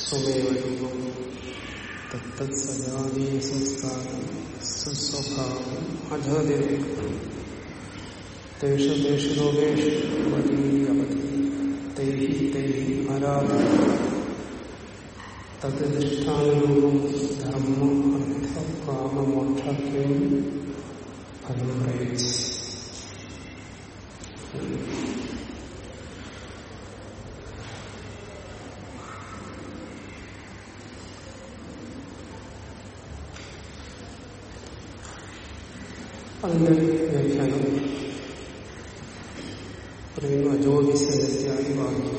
സ്വമേവരൂപം തത്തത് സജാതീയ സംസ്കാരം സ്വസ്വഭാവം അധതിരേക്കും തേഷു തേഷു ലോകേഷു അവധി അവധി തൈഹി തൈഹി ആരാധന തദ്ധിഷ്ഠാനരൂപം ധർമ്മ അർത്ഥ കാമമോക്ഷാഖ്യം ഫലം പ്രയോഗിച്ച് അതിന്റെ വ്യാഖ്യാനം പറയുന്നു അജോതിസന്ധ്യാദി വാങ്ങി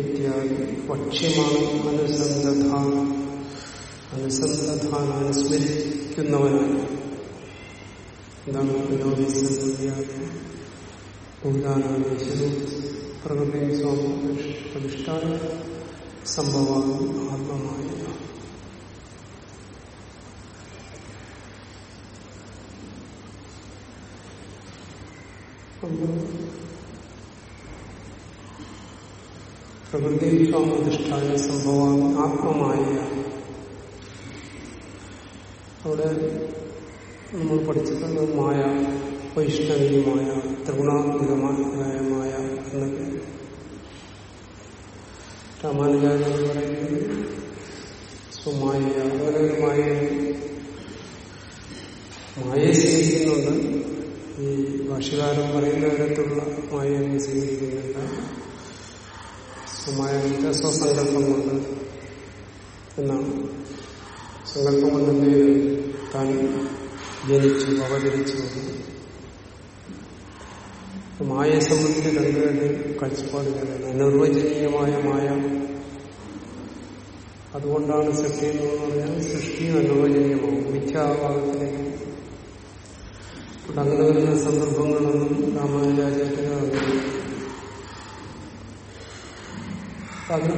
ഇത്യാദി ഭക്ഷ്യമാണ് അനുസന്ധധാൻ അനുസന്ധധാൻ അനുസ്മരിക്കുന്നവനാണ് എന്താണ് അജോതിസന്ധ്യാദി ഭൂതാനാദേശവും പ്രകൃതി സ്വാമി പ്രതിഷ്ഠാന സംഭവമാണ് ആത്മമായ പ്രകൃതി സ്വാമധിഷ്ഠാന സംഭവം ആത്മമായ. അവിടെ നമ്മൾ പഠിച്ചിട്ടുള്ള മായ വൈഷ്ണവീയമായ ത്രിഗുണാത്മകമായ മായ എന്നൊക്കെ രാമാനുജാചാര്യ പറയുന്നത് സ്വമായ അതുപോലെ മായ മായയെ സ്വീകരിക്കുന്നുണ്ട്. ഈ ഭാഷകാരൻ പറയുന്ന തരത്തിലുള്ള മായയെ സ്വീകരിക്കുന്നില്ല. സ്വമായ സ്വസങ്കല്പം കൊണ്ട് എന്നാണ്. സങ്കല്പം കൊണ്ട് താൻ ജനിച്ചു അവതരിച്ചു മായയെ സംബന്ധിച്ച് രണ്ടു രണ്ട് കാഴ്ചപ്പാടുകളാണ് അനിർവചനീയമായ മായ. അതുകൊണ്ടാണ് സൃഷ്ടി എന്ന് പറഞ്ഞാൽ സൃഷ്ടിയും അനിർവചനീയമാവും. മിഥ്യാഭാഗത്തിലേക്ക് അങ്ങനെ വരുന്ന സന്ദർഭങ്ങളൊന്നും രാമാനുജാചാര്യ അത്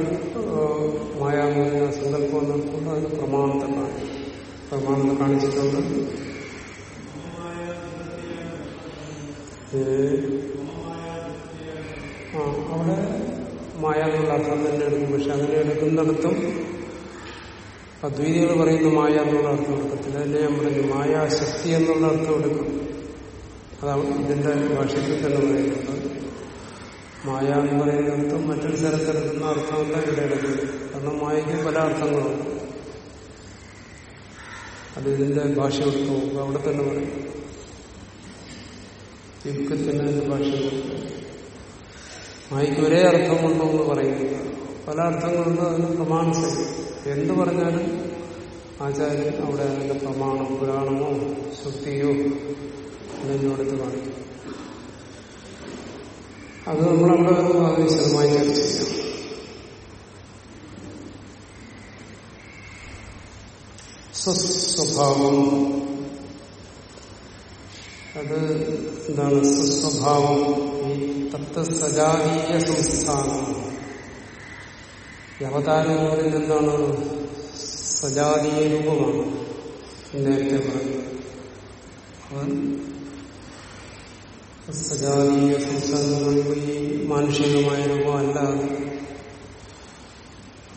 മായാമോചന സങ്കല്പം നിൽക്കുന്ന അതിന് പ്രമാണത്തെ കാണിക്കും പ്രമാണത്തെ കാണിച്ചിട്ടുണ്ട്. ആ അവിടെ മായ എന്നുള്ള അർത്ഥം തന്നെ എടുക്കും. പക്ഷെ അങ്ങനെ എടുക്കുന്നിടത്തും അദ്വൈതികൾ പറയുന്ന മായ എന്നുള്ള അർത്ഥം എടുക്കത്തില്ല. അതിനെ ഞാൻ പറഞ്ഞു മായാശക്തി എന്നുള്ള അർത്ഥം എടുക്കും. അതാണ് ഇതിന്റെ ഭാഷയ്ക്ക് തന്നെ പറയുന്നത്. മായ എന്ന് പറയുന്നിടത്ത് മറ്റൊരു സ്ഥലത്തെടുക്കുന്ന അർത്ഥമല്ല ഇവിടെ എടുക്കുന്നത് കാരണം മായയ്ക്ക് പല അർത്ഥങ്ങളുണ്ട് അത് ഇതിന്റെ ഭാഷ എടുത്തു നോക്കുക അവിടെ തന്നെ പറയും. യുക്കത്തിന് അതിന്റെ ഭാഷ മായയ്ക്ക് ഒരേ അർത്ഥമുണ്ടോ എന്ന് പറയുന്നില്ല പല അർത്ഥങ്ങളുണ്ട് അതിന് പ്രമാണം എന്ത് പറഞ്ഞാലും ആചാര്യൻ അവിടെ അതിന്റെ പ്രമാണം പുരാണമോ ശക്തിയോ എന്നോടത്ത് കാണിക്കും അത് നമ്മളവിടെ അത് വിശദമായി ചർച്ച ചെയ്യാം. സ്വസ്വഭാവം. അത് എന്താണ്? സ്വസ്വഭാവം. ഈ തത്വസജാതീയ സംസ്ഥാനം ഈ അവതാരം പറയുന്നത് എന്താണ് സജാതീയ രൂപമാണ്. നേരത്തെ പറയുന്നത് സജാതീയ സംസ്ഥാനങ്ങളിൽ മാനുഷികമായ രൂപമല്ല.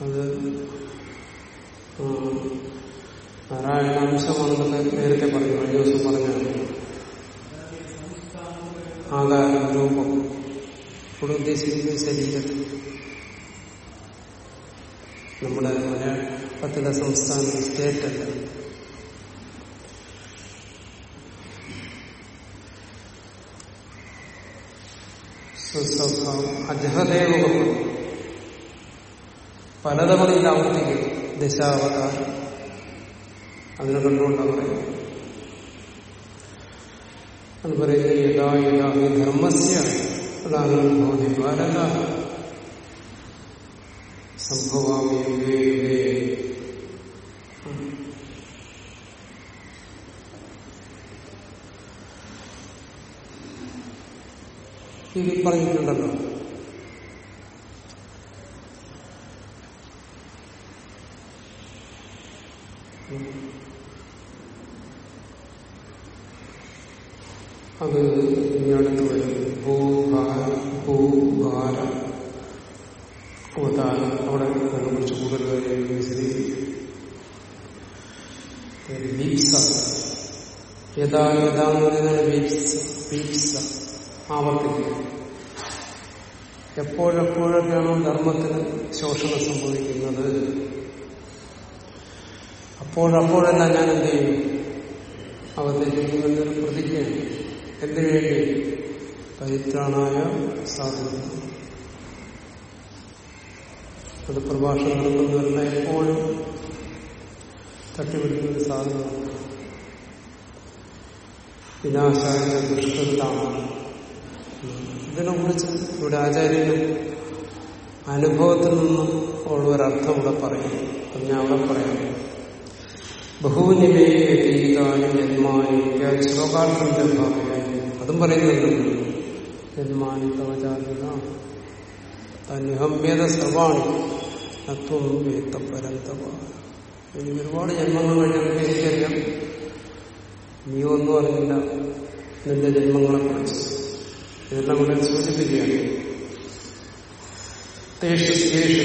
അത് നാരായണാംശമാണെന്ന് നേരത്തെ പറഞ്ഞു കഴിഞ്ഞ ദിവസം പറഞ്ഞാണ് ആകാരം രൂപം ഇവിടെ ഉദ്ദേശിക്കുന്നത് ശരീരത്തിൽ. നമ്മുടെ മലയാളത്തിലെ സംസ്ഥാനം സ്റ്റേറ്റ് അല്ല. അജഹദേവകം പലതവണ ഇത് ആവർത്തിക്കുന്നു ദശാവതാരം. അതിനെ കണ്ടുകൊണ്ടാണ് പറയുന്നത്. അത് പറയുന്നത് യഥാ യഥാ ധർമ്മസ്യ ഭവതി ബാലക സംഭവാമി യുഗേ യുഗേ ഇതിൽ പറഞ്ഞിട്ടുണ്ടല്ലോ അത് ഇനി വരും ഭൂഭാര ഭൂഭാര അവതാരം അവിടെ കൂടുതൽ കാര്യങ്ങൾ വിശദീകരിക്കും വീപ്സ. യഥാ യഥാ എന്ന് ആവർത്തിക്കുക. എപ്പോഴെപ്പോഴൊക്കെയാണോ ധർമ്മത്തിന് ശോഷണം സംഭവിക്കുന്നത്? അപ്പോഴപ്പോഴെല്ലാം ഞാൻ എന്ത് ചെയ്യും? അവതരിക്കുമെന്നൊരു പ്രതിജ്ഞയാണ്. എന്തിനു വേണ്ടി? പരിത്രാണായ സാധന. അത് പ്രഭാഷണം നടത്തുന്നവരല്ല എപ്പോഴും തട്ടിപിടിക്കുന്ന ഒരു സാധനമാണ്. വിനാശായ ദുഷ്കൃതാണ് ഇതിനെ കുറിച്ച് ഇവിടെ ആചാര്യനും അനുഭവത്തിൽ നിന്നും ഉള്ള ഒരർത്ഥം ഇവിടെ പറയും അത് ഞാൻ അവിടെ പറയാം. ഭാവയായി അതും പറയുന്നുണ്ട്. സർവാണി തത്വം വ്യക്തപരന്തവ പരന്തവ എനിക്ക് ഒരുപാട് ജന്മങ്ങൾ കഴിഞ്ഞാൽ എനിക്കറിയാം. നീ ഒന്നും അറിയില്ല നിന്റെ ജന്മങ്ങളെ കുറിച്ച് ഇതെല്ലാം കൂടെ സൂചിപ്പിക്കുകയാണ് തേഷു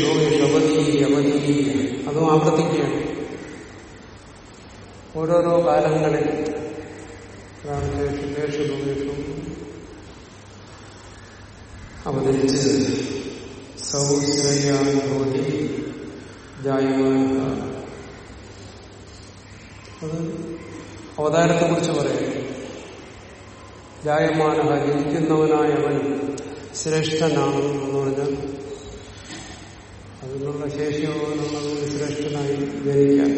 ലോകേഷു അവധീ അവധീ അതും ആവർത്തിക്കുകയാണ്. ഓരോരോ കാലങ്ങളിൽ അവതരിച്ച് സൗശ്രയാനുഭൂതി ജായമാന അത് അവതാരത്തെ കുറിച്ച് പറയാം ജായമാന ജനിക്കുന്നവനായവൻ ശ്രേഷ്ഠനാണ് എന്ന് പറഞ്ഞാൽ അതിനുള്ള ശേഷിയുള്ളവനുള്ളത് ശ്രേഷ്ഠനായി ജനിക്കാൻ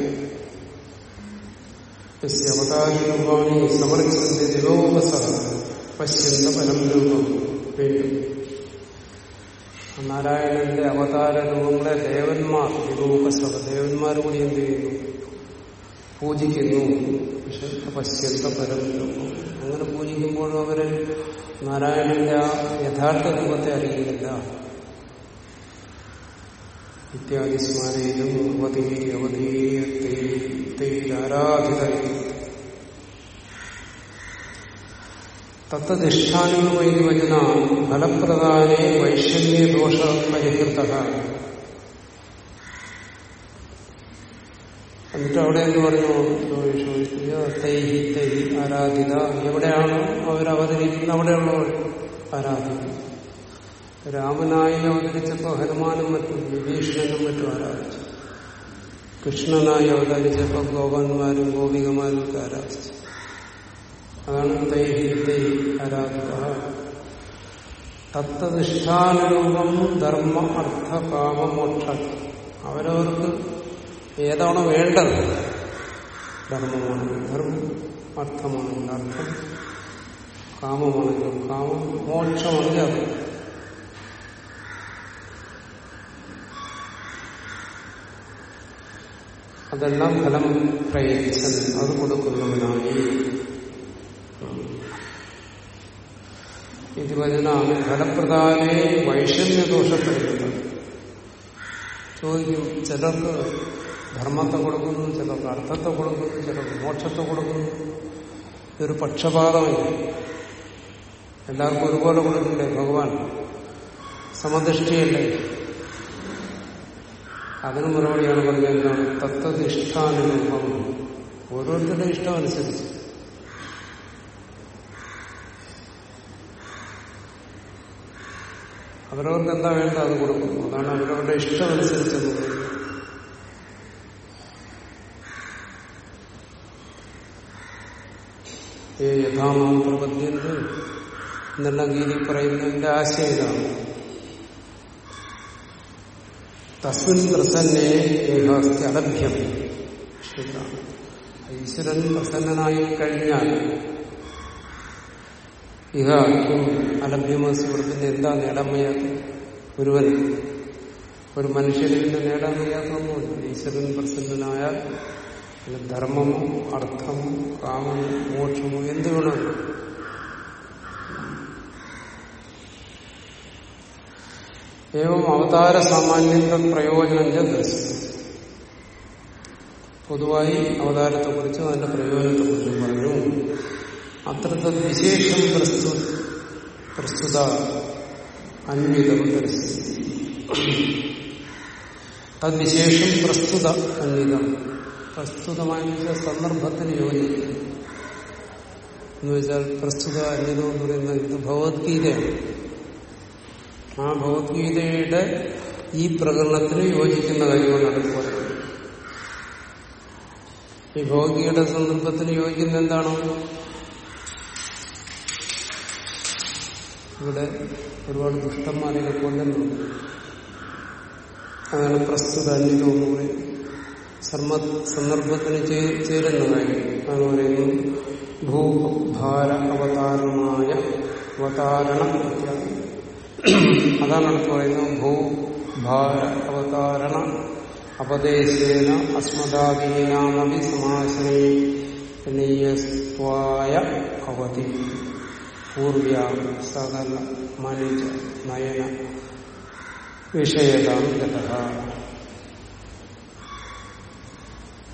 അവതാരൂപാണി സമർച്ചന്റെ ദിലോപസ പശ്യന്ത പരം രൂപം വീണ്ടും നാരായണന്റെ അവതാര രൂപങ്ങളെ ദേവന്മാർ ദിലോപസഭ ദേവന്മാർ കൂടി എന്ത് ചെയ്യുന്നു? പൂജിക്കുന്നു. പക്ഷെ പശ്യന്ത പരം രൂപം. അങ്ങനെ പൂജിക്കുമ്പോഴും അവർ നാരായണന്റെ ആ യഥാർത്ഥ രൂപത്തെ അറിയുന്നില്ല. ഇത്യാദി സ്മാരയിലും അവധി അവധീയതയിലാരാധിത വരുന്ന വചന വൈഷമ്യ ദോഷ പരിഹൃത. എന്നിട്ട് അവിടെ എന്ന് പറഞ്ഞു തൈഹി തൈഹി ആരാധിത. എവിടെയാണ് അവരവതരിക്കുന്നത് അവിടെയുള്ളവർ ആരാധിക്കും. രാമനായി അവതരിച്ചപ്പോൾ ഹനുമാനും മറ്റും വിഭീഷണനും മറ്റും ആരാധിച്ചു. കൃഷ്ണനായി അവതരിച്ചപ്പോൾ ഗോപന്മാരും ഗോപികമാരും ഒക്കെ ആരാധിച്ചു. അതാണ് തൈഹി തൈ ആരാധിക തത്വനിഷ്ഠാനുരൂപം ധർമ്മ അർത്ഥ കാമ മോക്ഷം അവരവർക്ക് ഏതാണോ വേണ്ടത്? ധർമ്മമാണെങ്കിൽ ധർമ്മം അർത്ഥമാണെങ്കിൽ അർത്ഥം കാമമാണെങ്കിലും കാമം മോക്ഷമാണെങ്കിൽ അത്. അതെല്ലാം ഫലം പ്രയത്സൻ അത് കൊടുക്കുന്നവനായി ഇത് വചനാണ് ഫലപ്രധാനെ വൈഷമ്യദോഷപ്പെടുന്നത് ചോദിക്കും ചിലർക്ക് ധർമ്മത്തെ കൊടുക്കുന്നു ചിലർക്ക് അർത്ഥത്തെ കൊടുക്കുന്നു ചിലർക്ക് മോക്ഷത്തെ കൊടുക്കുന്നു. ഇതൊരു പക്ഷപാതമില്ല? എല്ലാവർക്കും ഒരുപോലെ കൊടുക്കില്ലേ ഭഗവാൻ? സമദൃഷ്ടിയല്ലേ അതിന് മറുപടിയാണ് പറഞ്ഞത് എന്താണ്? തത്വനിഷ്ഠാനുരൂപം. ഓരോരുത്തരുടെ ഇഷ്ടം അനുസരിച്ച്. അവരവർക്ക് എന്താ വേണ്ട അത് കൊടുക്കുന്നു. അതാണ് അവരവരുടെ ഇഷ്ടം അനുസരിച്ചെന്ന് ഏ യഥാമാം പ്രപദ്യന്ത് എന്നുള്ള ഗീതി പറയുന്നതിന്റെ ആശയം ഇതാണ്. തസ്മിൻ പ്രസന്നെ ഏകാസ്തി അലഭ്യം ഈശ്വരൻ പ്രസന്നനായി കഴിഞ്ഞാൽ ഇഹ അലഭ്യമ സുഹൃത്തിന്റെ എന്താ നേടാൻ ഒരുവൻ? ഒരു മനുഷ്യനെ നേടാൻ ഈശ്വരൻ പ്രസന്നനായാൽ ധർമ്മമോ അർത്ഥമോ കാമമോ മോക്ഷമോ എന്ത് വേണം? ഏവം അവതാര സാമാന്യത്തെ പ്രയോജനം ദർശിക്കും പൊതുവായി അവതാരത്തെക്കുറിച്ചും അതിന്റെ പ്രയോജനത്തെക്കുറിച്ചും പറഞ്ഞു. അത്രത്തെ വിശേഷം പ്രസ്തു പ്രസ്തുത അന്വിതം പരിസ്ഥിതി തദ്വിശേഷം പ്രസ്തുത അന്വിതം. പ്രസ്തുതമായ സന്ദർഭത്തിന് യോജിക്കും. എന്ന് വെച്ചാൽ പ്രസ്തുത അന്യതം എന്ന് പറയുന്നത് ഇത് ഭഗവത്ഗീതയാണ് ആ ഭഗവത്ഗീതയുടെ ഈ പ്രകടനത്തിന് യോജിക്കുന്ന കാര്യമാണ് പറയുന്നത് ഈ ഭഗവത്ഗീതയുടെ സന്ദർഭത്തിന് യോജിക്കുന്ന എന്താണോ? ഇവിടെ ഒരുപാട് ദുഷ്ടന്മാരെ കൊല്ലുന്നുണ്ട്. അതാണ് പ്രസ്തുത അന്യതം എന്ന് പറയുന്നത്. സന്ദർഭത്തിന് ചേരുന്നതായിരിക്കും അതാണ് പറയുന്നത് ഭൂഭാര അവതാരണമായ അവതാരണ അതാണ് അടുത്ത് പറയുന്നത്. ഭൂഭാര അവതാരണ അപദേശേന അസ്മദാദീനാമി സമാശ്രയസ്വായ അവധി പൂർവ്യ സകല മനുജ നയന വിഷയതാം ഗത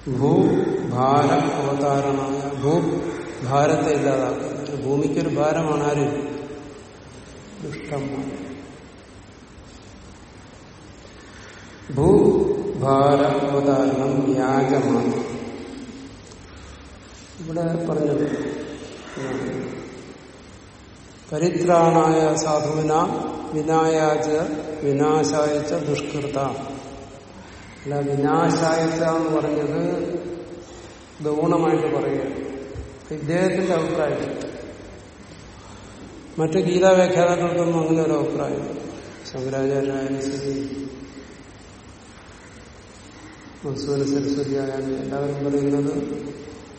ഭൂഭാര അവതാരണമായ ഭൂ ഭാരത്തെ ഭൂമിക്കൊരു ഭാരമാണ് ആരും. ദുഷ്ടന്മാർ. ഭൂഭാര അവതാരണം വ്യാജമാണ്. ഇവിടെ പറഞ്ഞത് പരിത്രാണായ സാധുവിന വിനായാച വിനാശായച്ച ദുഷ്കൃത. അല്ല വിനാശായത്ത എന്ന് പറഞ്ഞത് ഗൗണമായിട്ട് പറയുക ഇദ്ദേഹത്തിന്റെ അഭിപ്രായം. മറ്റു ഗീതാ വ്യാഖ്യാതാക്കൾക്കൊന്നും അങ്ങനെ ഒരു അഭിപ്രായം. ശങ്കരാചാര്യായാലും ശരി സരസ്വതി ആയാലും എല്ലാവരും പറയുന്നത്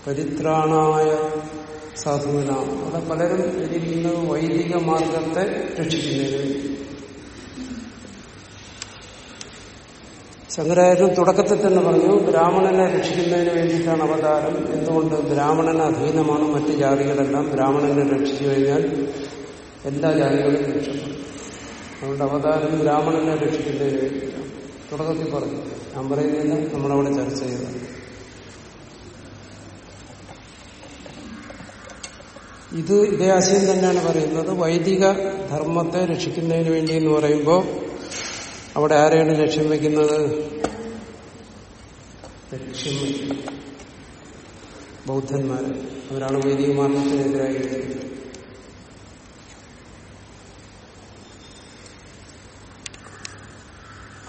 പരിത്രാണായ സാധുവിനാണ്. അവിടെ പലരും ഇരിക്കുന്നത് വൈദിക മാർഗത്തെ രക്ഷിക്കുന്നതിന് ശങ്കരാചാര്യൻ തുടക്കത്തിൽ തന്നെ പറഞ്ഞു ബ്രാഹ്മണനെ രക്ഷിക്കുന്നതിന് വേണ്ടിയിട്ടാണ് അവതാരം. എന്തുകൊണ്ട്? ബ്രാഹ്മണന് അധീനമാണ് മറ്റ് ജാതികളെല്ലാം. ബ്രാഹ്മണനെ രക്ഷിച്ചു കഴിഞ്ഞാൽ എല്ലാ ജാതികളും രക്ഷപ്പെടും അതുകൊണ്ട് അവതാരം ബ്രാഹ്മണനെ രക്ഷിക്കുന്നതിന് വേണ്ടിയിട്ടാണ്. തുടക്കത്തിൽ പറഞ്ഞു. ഞാൻ പറയുന്നില്ല. നമ്മളവിടെ ചർച്ച ചെയ്തത് ഇത് ഇതേ ആശയം തന്നെയാണ് പറയുന്നത്. വൈദിക ധർമ്മത്തെ രക്ഷിക്കുന്നതിന് വേണ്ടി എന്ന് പറയുമ്പോൾ അവിടെ ആരെയാണ് ലക്ഷ്യം വയ്ക്കുന്നത്? ലക്ഷ്യം ബൗദ്ധന്മാരെ. അവരാണ് വൈദിക മാർഗത്തിനെതിരായി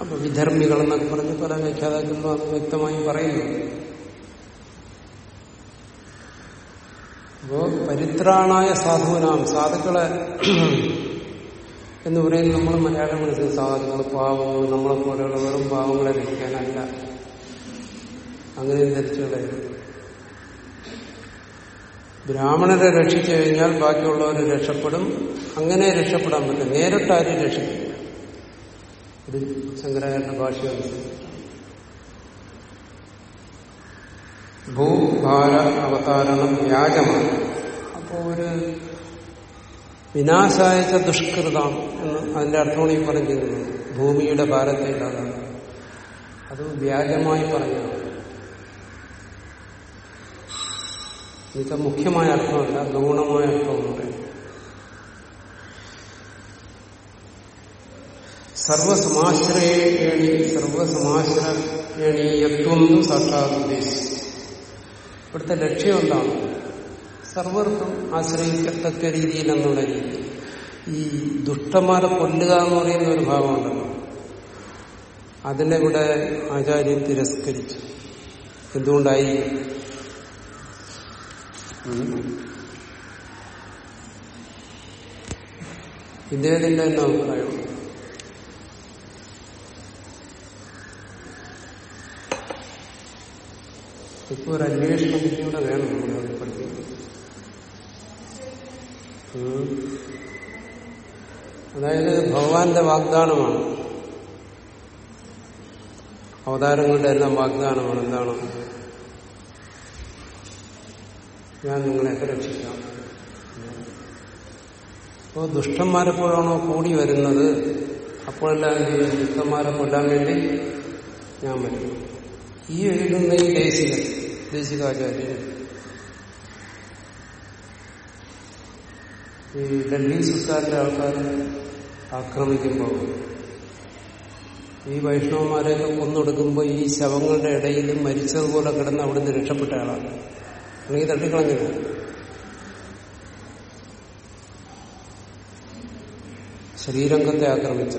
അപ്പൊ വിധർമ്മികൾ എന്നൊക്കെ പറഞ്ഞ് പല വ്യാഖ്യാതാക്കളും അത് വ്യക്തമായി പറയുന്നു. അപ്പോ പരിത്രാണായ സാധുവിനാം സാധുക്കളെ എന്ന് പറയുന്നത് നമ്മൾ മലയാളം മനസ്സിൽ സാധനങ്ങൾ പാവങ്ങൾ നമ്മളെ പോലെയുള്ള വെറും പാവങ്ങളെ രക്ഷിക്കാനല്ല. അങ്ങനെ ധരിച്ചുള്ള ബ്രാഹ്മണരെ രക്ഷിച്ചു കഴിഞ്ഞാൽ ബാക്കിയുള്ളവർ രക്ഷപ്പെടും. അങ്ങനെ രക്ഷപ്പെടാൻ പറ്റും നേരിട്ടാരും രക്ഷിക്കില്ല. ഇത് ശങ്കരാചാര്യ ഭാഷ ഭൂഭാര അവതാരണം വ്യാജമാണ്. അപ്പോ ഒരു വിനാശായച്ച ദുഷ്കൃതം എന്ന് അതിന്റെ അർത്ഥമാണ് ഈ പറഞ്ഞിരുന്നത് ഭൂമിയുടെ ഭാരത്തെ ഇല്ലാതാണ് അത് വ്യാജമായി പറഞ്ഞതാണ് ഇത് മുഖ്യമായ അർത്ഥമല്ല ഗൗണമായ അർത്ഥമുണ്ട് സർവസമാശ്രയേണി സർവസമാശ്രയണീയത്വം സാക്ഷാത് ഉദ്ദേശിച്ചു. ഇവിടുത്തെ ലക്ഷ്യം എന്താണ്? സർവർക്കും ആശ്രയിക്കത്തക്ക രീതിയിൽ എന്നുള്ള രീതി ഈ ദുഷ്ടന്മാരെ കൊല്ലുക എന്ന് പറയുന്ന ഒരു ഭാഗമുണ്ടല്ലോ അതിനെ ഇവിടെ ആചാര്യൻ തിരസ്കരിച്ചു. എന്തുകൊണ്ടായി ഇദ്ദേഹത്തിന്റെ തന്നെ അഭിപ്രായം. ഇപ്പൊ ഒരു അന്വേഷണ വേണം നമ്മൾ പഠിക്കുന്നത് അതായത് ഭഗവാന്റെ വാഗ്ദാനമാണ്. അവതാരങ്ങളുടെ എല്ലാം വാഗ്ദാനമാണ്. എന്താണ്? ഞാൻ നിങ്ങളെ രക്ഷിക്കാം. അപ്പോൾ ദുഷ്ടന്മാരെപ്പോഴാണോ കൂടി വരുന്നത്? അപ്പോഴെല്ലാം ദുഷ്ടന്മാരെ കൊല്ലാൻ വേണ്ടി ഞാൻ വരും. ഈ എഴുതുന്ന ഈ ദേശിക ദേശികാചാര്യൻ ഈ ഡൽഹി സുൽത്താന്റെ ആൾക്കാർ ആക്രമിക്കുമ്പോൾ ഈ വൈഷ്ണവന്മാരെയൊക്കെ കൊന്നൊടുക്കുമ്പോൾ ഈ ശവങ്ങളുടെ ഇടയിൽ മരിച്ചതുപോലെ കിടന്ന് അവിടുന്ന് രക്ഷപ്പെട്ട ആളാണ്. അല്ലെങ്കിൽ തട്ടിക്കളഞ്ഞു ശ്രീരംഗത്തെ ആക്രമിച്ചു.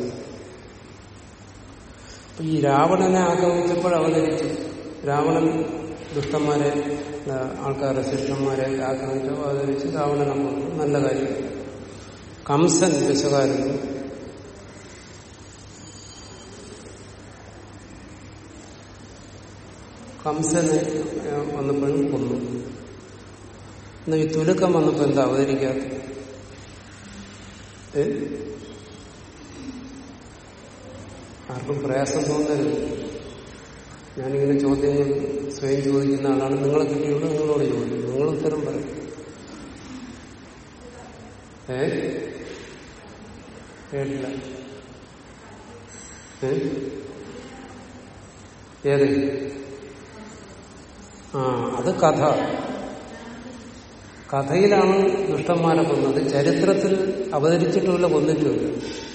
അപ്പൊ ഈ രാവണനെ ആക്രമിച്ചപ്പോൾ അവതരിച്ചു. രാവണൻ ദുഷ്ടന്മാരെ ആൾക്കാരെ ശിഷ്ടന്മാരെ അത് വെച്ച് രാവണനെ കൊന്നു നല്ല കാര്യം. കംസൻ വിശകാരൻ കംസനെ വന്നപ്പോഴും കൊന്നു. എന്നാ ഈ തുലക്കം വന്നപ്പോ എന്താ അവതരിക്കാത്ത ആർക്കും പ്രയാസം തോന്നരുത്. ഞാനിങ്ങനെ ചോദ്യങ്ങൾ സ്വയം ചോദിക്കുന്ന ആളാണ്. നിങ്ങളെ കിട്ടിയുള്ളൂ നിങ്ങളോട് ചോദിക്കും. നിങ്ങൾ ഉത്തരം പറയും. ഏ? കേട്ടില്ല. ഏത്? ആ അത് കഥ. കഥയിലാണ് ദുഷ്ടന്മാരെ കൊന്നത്. ചരിത്രത്തിൽ അവതരിച്ചിട്ടുമില്ല കൊന്നിട്ടുമില്ല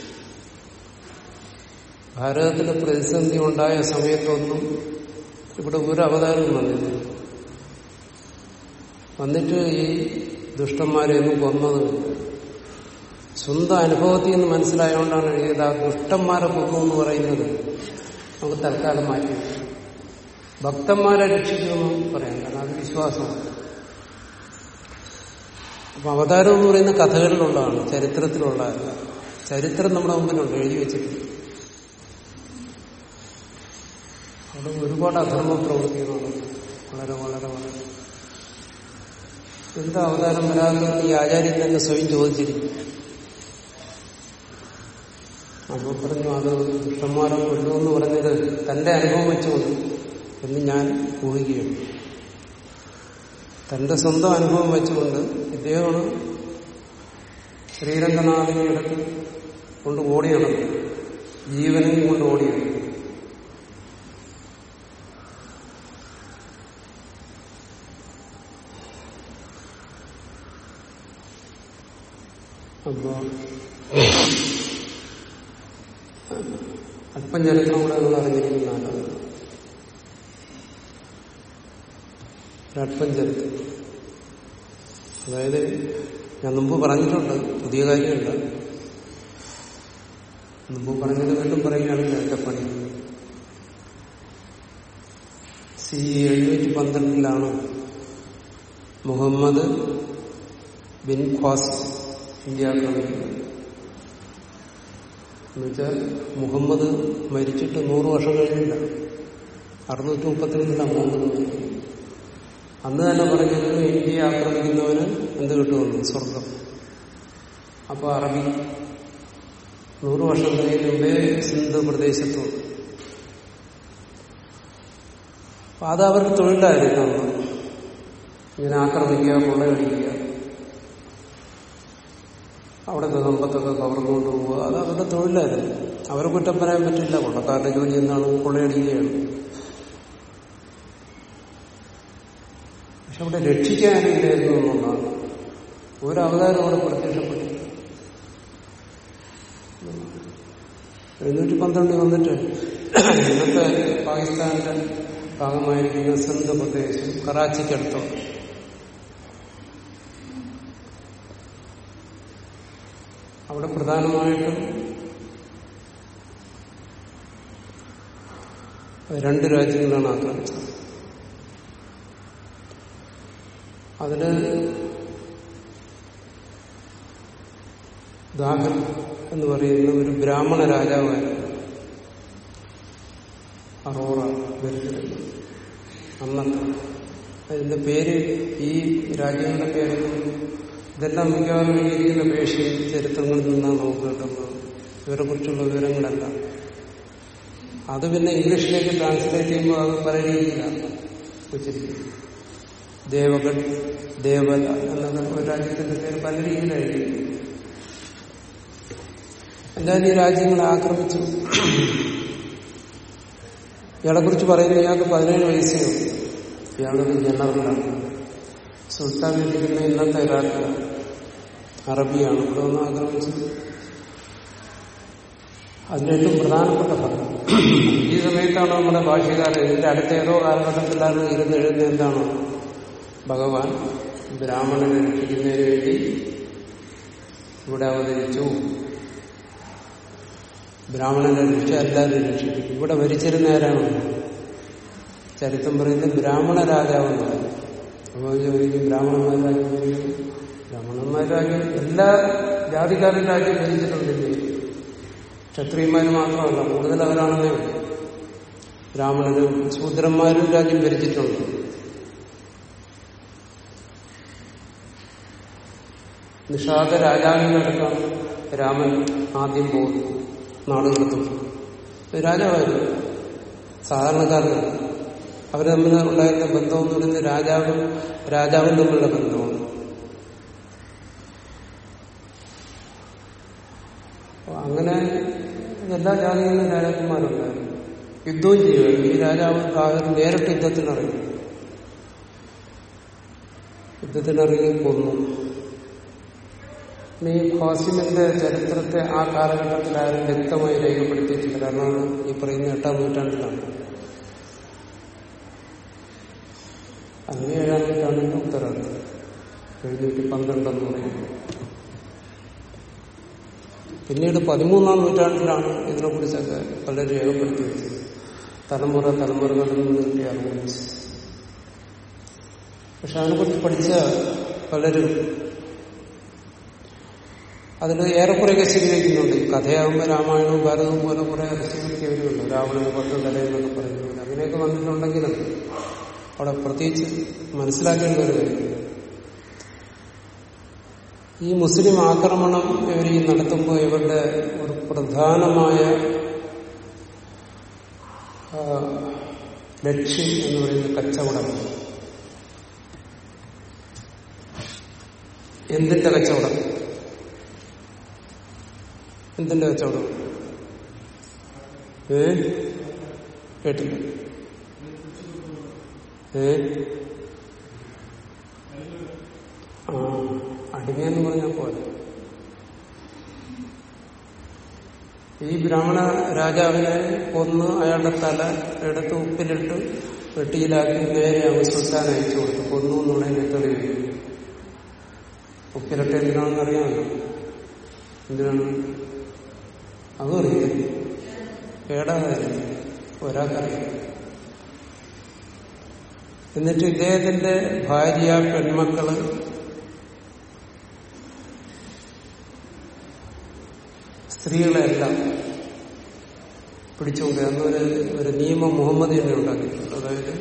ഭാരതത്തിലെ പ്രതിസന്ധി ഉണ്ടായ സമയത്തൊന്നും ഇവിടെ ഒരു അവതാരം വന്നില്ല. വന്നിട്ട് ഈ ദുഷ്ടന്മാരെയൊന്നും കൊന്നതുമില്ല. സ്വന്തം അനുഭവത്തിൽ നിന്ന് മനസ്സിലായതുകൊണ്ടാണ് എഴുതിയത് ആ ദുഷ്ടന്മാരെ കൊന്നു എന്ന് പറയുന്നത് നമുക്ക് തൽക്കാലം മാറ്റി. ഭക്തന്മാരെ രക്ഷിക്കുമെന്ന് പറയാൻ കാരണം അത് വിശ്വാസമാണ്. അപ്പൊ അവതാരം എന്ന് പറയുന്ന കഥകളിലുള്ളതാണ് ചരിത്രത്തിലുള്ളതല്ല. ചരിത്രം നമ്മുടെ മുമ്പിലുണ്ട് എഴുതി വെച്ചിട്ടുണ്ട്. അവിടെ ഒരുപാട് അധർമ്മ പ്രവൃത്തികളാണ് വളരെ വളരെ വളരെ. എന്താ അവതാരം വരാതെ ഈ ആചാര്യൻ തന്നെ സ്വയം ചോദിച്ചിരിക്കും അപ്പൊ പറഞ്ഞു അത് ദുഷ്ടന്മാരെ കൊല്ലുമെന്ന് പറഞ്ഞത് തന്റെ അനുഭവം വെച്ചുകൊണ്ട് എന്ന് ഞാൻ ഊഹിക്കുകയാണ്. തന്റെ സ്വന്തം അനുഭവം വെച്ചുകൊണ്ട് ഇദ്ദേഹമാണ് ശ്രീരംഗനാഥിനെ കൊണ്ട് ഓടിയാണ് ജീവനെയും കൊണ്ട് ഓടിയാണ് അപ്പോ അല്പം ചരിത്രം കൂടെ നിങ്ങൾ അറിഞ്ഞിരിക്കുന്നതാണ്? ഒരല്പം ചരിത്രം അതായത് ഞാൻ മുമ്പ് പറഞ്ഞിട്ടുണ്ട് പുതിയ കാര്യമല്ല. മുമ്പ് പറഞ്ഞത് വീണ്ടും പറയുകയാണെങ്കിൽ എന്റെ പണി സി എഴുന്നൂറ്റി പന്ത്രണ്ടിലാണ് മുഹമ്മദ് ബിൻ ഖ്വാസ് ഇന്ത്യ എന്നുവെച്ചാൽ മുഹമ്മദ് മരിച്ചിട്ട് നൂറ് വർഷം കഴിഞ്ഞില്ല. അറുന്നൂറ്റി മുപ്പത്തിരണ്ടിലാണ് മുഹമ്മദ് മരിക്കുന്നത് അന്ന് തന്നെ പറഞ്ഞിരുന്നു ഇന്ത്യയെ ആക്രമിക്കുന്നവന് എന്ത് കിട്ടുമെന്ന്? സ്വർഗം. അപ്പൊ അറബി നൂറ് വർഷം മുമ്പേ സിന്ധു പ്രദേശത്തും അത് അവർക്ക് തൊഴിലായിരുന്നു. ഇങ്ങനെ ആക്രമിക്കുക കൊള്ളയടിക്കുക. അവിടുത്തെ സമ്പത്തൊക്കെ കവർന്നുകൊണ്ട് പോവുക. അത് അവരുടെ തൊഴിലായിരുന്നു. അവരെ കുറ്റം പറയാൻ പറ്റില്ല. കൊള്ളക്കാരുടെ ജോലി എന്നാണ് കൊള്ളയടിക്കുകയാണ് പക്ഷെ അവിടെ രക്ഷിക്കാനില്ലായിരുന്നു എന്നുള്ളതാണ്. ഒരു അവതാരം അവിടെ പ്രത്യക്ഷപ്പെട്ടു. എഴുന്നൂറ്റി പന്ത്രണ്ടിൽ വന്നിട്ട് ഇന്നത്തെ പാകിസ്ഥാന്റെ ഭാഗമായിരിക്കുന്ന സിന്ധ് പ്രദേശം കറാച്ചിക്കടുത്തോ അവിടെ പ്രധാനമായിട്ടും രണ്ട് രാജ്യങ്ങളാണ് ആക്രമിച്ചത്. അതിന് ദാഹൻ എന്ന് പറയുന്ന ഒരു ബ്രാഹ്മണ രാജാവായിരുന്നു അറോറ അന്നത്തെ അതിന്റെ പേര് ഈ രാജ്യങ്ങളുടെ പേര് ഇതെല്ലാം മിക്കവാറും എഴുതിയിരിക്കുന്ന പേർഷ്യൻ ചരിത്രങ്ങളിൽ നിന്നാണ് നമുക്ക് കിട്ടുന്നത്. ഇവരെ കുറിച്ചുള്ള വിവരങ്ങളല്ല. അത് പിന്നെ ഇംഗ്ലീഷിലേക്ക് ട്രാൻസ്ലേറ്റ് ചെയ്യുമ്പോൾ അത് പല രീതിയിലാണ് ഉച്ചരിക്കുന്നത് ദേവഗഡ് ദേവല എന്നൊക്കെ ഒരു രാജ്യത്തിന്റെ പേര് പല രീതിയിലായിരിക്കും. എന്തായാലും ഈ രാജ്യങ്ങളെ ആക്രമിച്ചു. ഇയാളെ കുറിച്ച് പറയുന്നത് ഇയാൾക്ക് പതിനേഴ് വയസ്സേ ഉള്ളൂ. ഇയാളൊരു ജനറലാണ്. സുൽത്താൻ ഇരിക്കുന്ന ഇന്നത്തെ ഇറാഖിലാണ് അറബിയാണ്. ഇവിടെ ഒന്ന് ആക്രമിച്ചത് അതിന്റെ ഏറ്റവും പ്രധാനപ്പെട്ട ഭാഗം. ഈ സമയത്താണ് നമ്മുടെ ഭാഷകാരൻ? ഇതിന്റെ അടുത്ത ഏതോ കാലഘട്ടത്തിലാണ് ഇരുന്ന് എഴുതുന്ന എന്താണ്? ഭഗവാൻ ബ്രാഹ്മണനെ രക്ഷിക്കുന്നതിന് വേണ്ടി ഇവിടെ അവതരിച്ചു. ബ്രാഹ്മണനെ രക്ഷ എല്ലാവരും രക്ഷിക്കും ഇവിടെ ഭരിച്ചിരുന്ന ആരാണ്? ചരിത്രം പറയുന്നത് ബ്രാഹ്മണ രാജാവെന്നാണ്. അപ്പോൾ ചോദിക്കും ബ്രാഹ്മണന്മാർ ബ്രാഹ്മണന്മാർ രാജ്യം എല്ലാ ജാതിക്കാരും രാജ്യം ഭരിച്ചിട്ടുണ്ട് ക്ഷത്രിയന്മാർ മാത്രമല്ല കൂടുതൽ അവരാണെന്നേ ബ്രാഹ്മണനും ശൂദ്രന്മാരും രാജ്യം ഭരിച്ചിട്ടുണ്ട്. നിഷാദ രാജാവിനടക്കം രാമൻ ആദ്യം പോകുന്നു. നാട് കടത്തുന്നത് ഇത് രാജാവായിരുന്നു. സാധാരണക്കാരനാണ്. അവർ തമ്മിൽ ഉണ്ടായിരുന്ന ബന്ധമെന്ന് പറയുന്നത് രാജാവും രാജാവും തമ്മിലുള്ള ബന്ധമാണ്. അങ്ങനെ എല്ലാ ജാതികളിലും രാജാക്കന്മാരുണ്ടായിരുന്നു യുദ്ധവും ചെയ്യുമായിരുന്നു ഈ രാജാവ് കാകർ നേരിട്ട് യുദ്ധത്തിനിറങ്ങി യുദ്ധത്തിനിറങ്ങി കൊന്നു. ഈ ഖാസിമിന്റെ ചരിത്രത്തെ ആ കാലഘട്ടത്തിൽ ആരും വ്യക്തമായി രേഖപ്പെടുത്തിയിട്ടില്ല. കാരണം ഈ പറയുന്ന എട്ടാം നൂറ്റാണ്ടിലാണ്. അങ്ങനെ ഏഴാം നൂറ്റാണ്ടിന്റെ ഉത്തരവാണ് എഴുന്നൂറ്റി പന്ത്രണ്ടെന്ന് പറയുന്നത് പിന്നീട് പതിമൂന്നാം നൂറ്റാണ്ടിലാണ് ഇതിനെക്കുറിച്ചൊക്കെ പലരും രേഖപ്പെടുത്തി വെച്ചത് തലമുറ തലമുറകളിൽ നിന്ന് കിട്ടിയ അറിവ് പക്ഷെ അതിനെക്കുറിച്ച് പഠിച്ച പലരും അതിൽ ഏറെക്കുറെയൊക്കെ സ്വീകരിക്കുന്നുണ്ട് കഥയാകുമ്പോൾ രാമായണവും ഭാരതവും പോലെ കുറെ ശരിവയ്ക്ക് വരുമല്ലോ രാവണന് പത്ത് തലയെന്നൊക്കെ പറയുന്നത് അങ്ങനെയൊക്കെ വന്നിട്ടുണ്ടെങ്കിലും അവിടെ പ്രത്യേകിച്ച് മനസ്സിലാക്കേണ്ട ഒരു കാര്യം ഈ മുസ്ലിം ആക്രമണം ഇവർ ഈ നടത്തുമ്പോൾ ഇവരുടെ ഒരു പ്രധാനമായ ലക്ഷ്യം എന്ന് പറയുന്നത് കച്ചവടം. എന്തിന്റെ കച്ചവടം? എന്തിന്റെ കച്ചവടം? ഏ? കേട്ടില്ല. ഏ? ആ. അടിമയെന്ന് പറഞ്ഞാൽ പോലെ. ഈ ബ്രാഹ്മണ രാജാവിനെ കൊന്ന് അയാളുടെ തല എടുത്ത് ഉപ്പിലിട്ട് വെട്ടിയിലാക്കി നേരെ അവൻ സുൽത്താൻ അയച്ചു കൊടുത്തു. കൊന്നു എന്നുള്ളതിനെ തെളിവ് ഉപ്പിലിട്ട് എന്തിനാണെന്ന് അറിയാമല്ലോ. എന്തിനാണ്? അതും അറിയാം. കേടാതെ ഒരാൾക്കറിയാം. എന്നിട്ട് ഇദ്ദേഹത്തിന്റെ ഭാര്യ പെൺമക്കൾ സ്ത്രീകളെല്ലാം പിടിച്ചുകൊണ്ട് അന്നൊരു ഒരു നിയമം മുഹമ്മദ് തന്നെ ഉണ്ടാക്കിയിട്ടുണ്ട്. അതായത്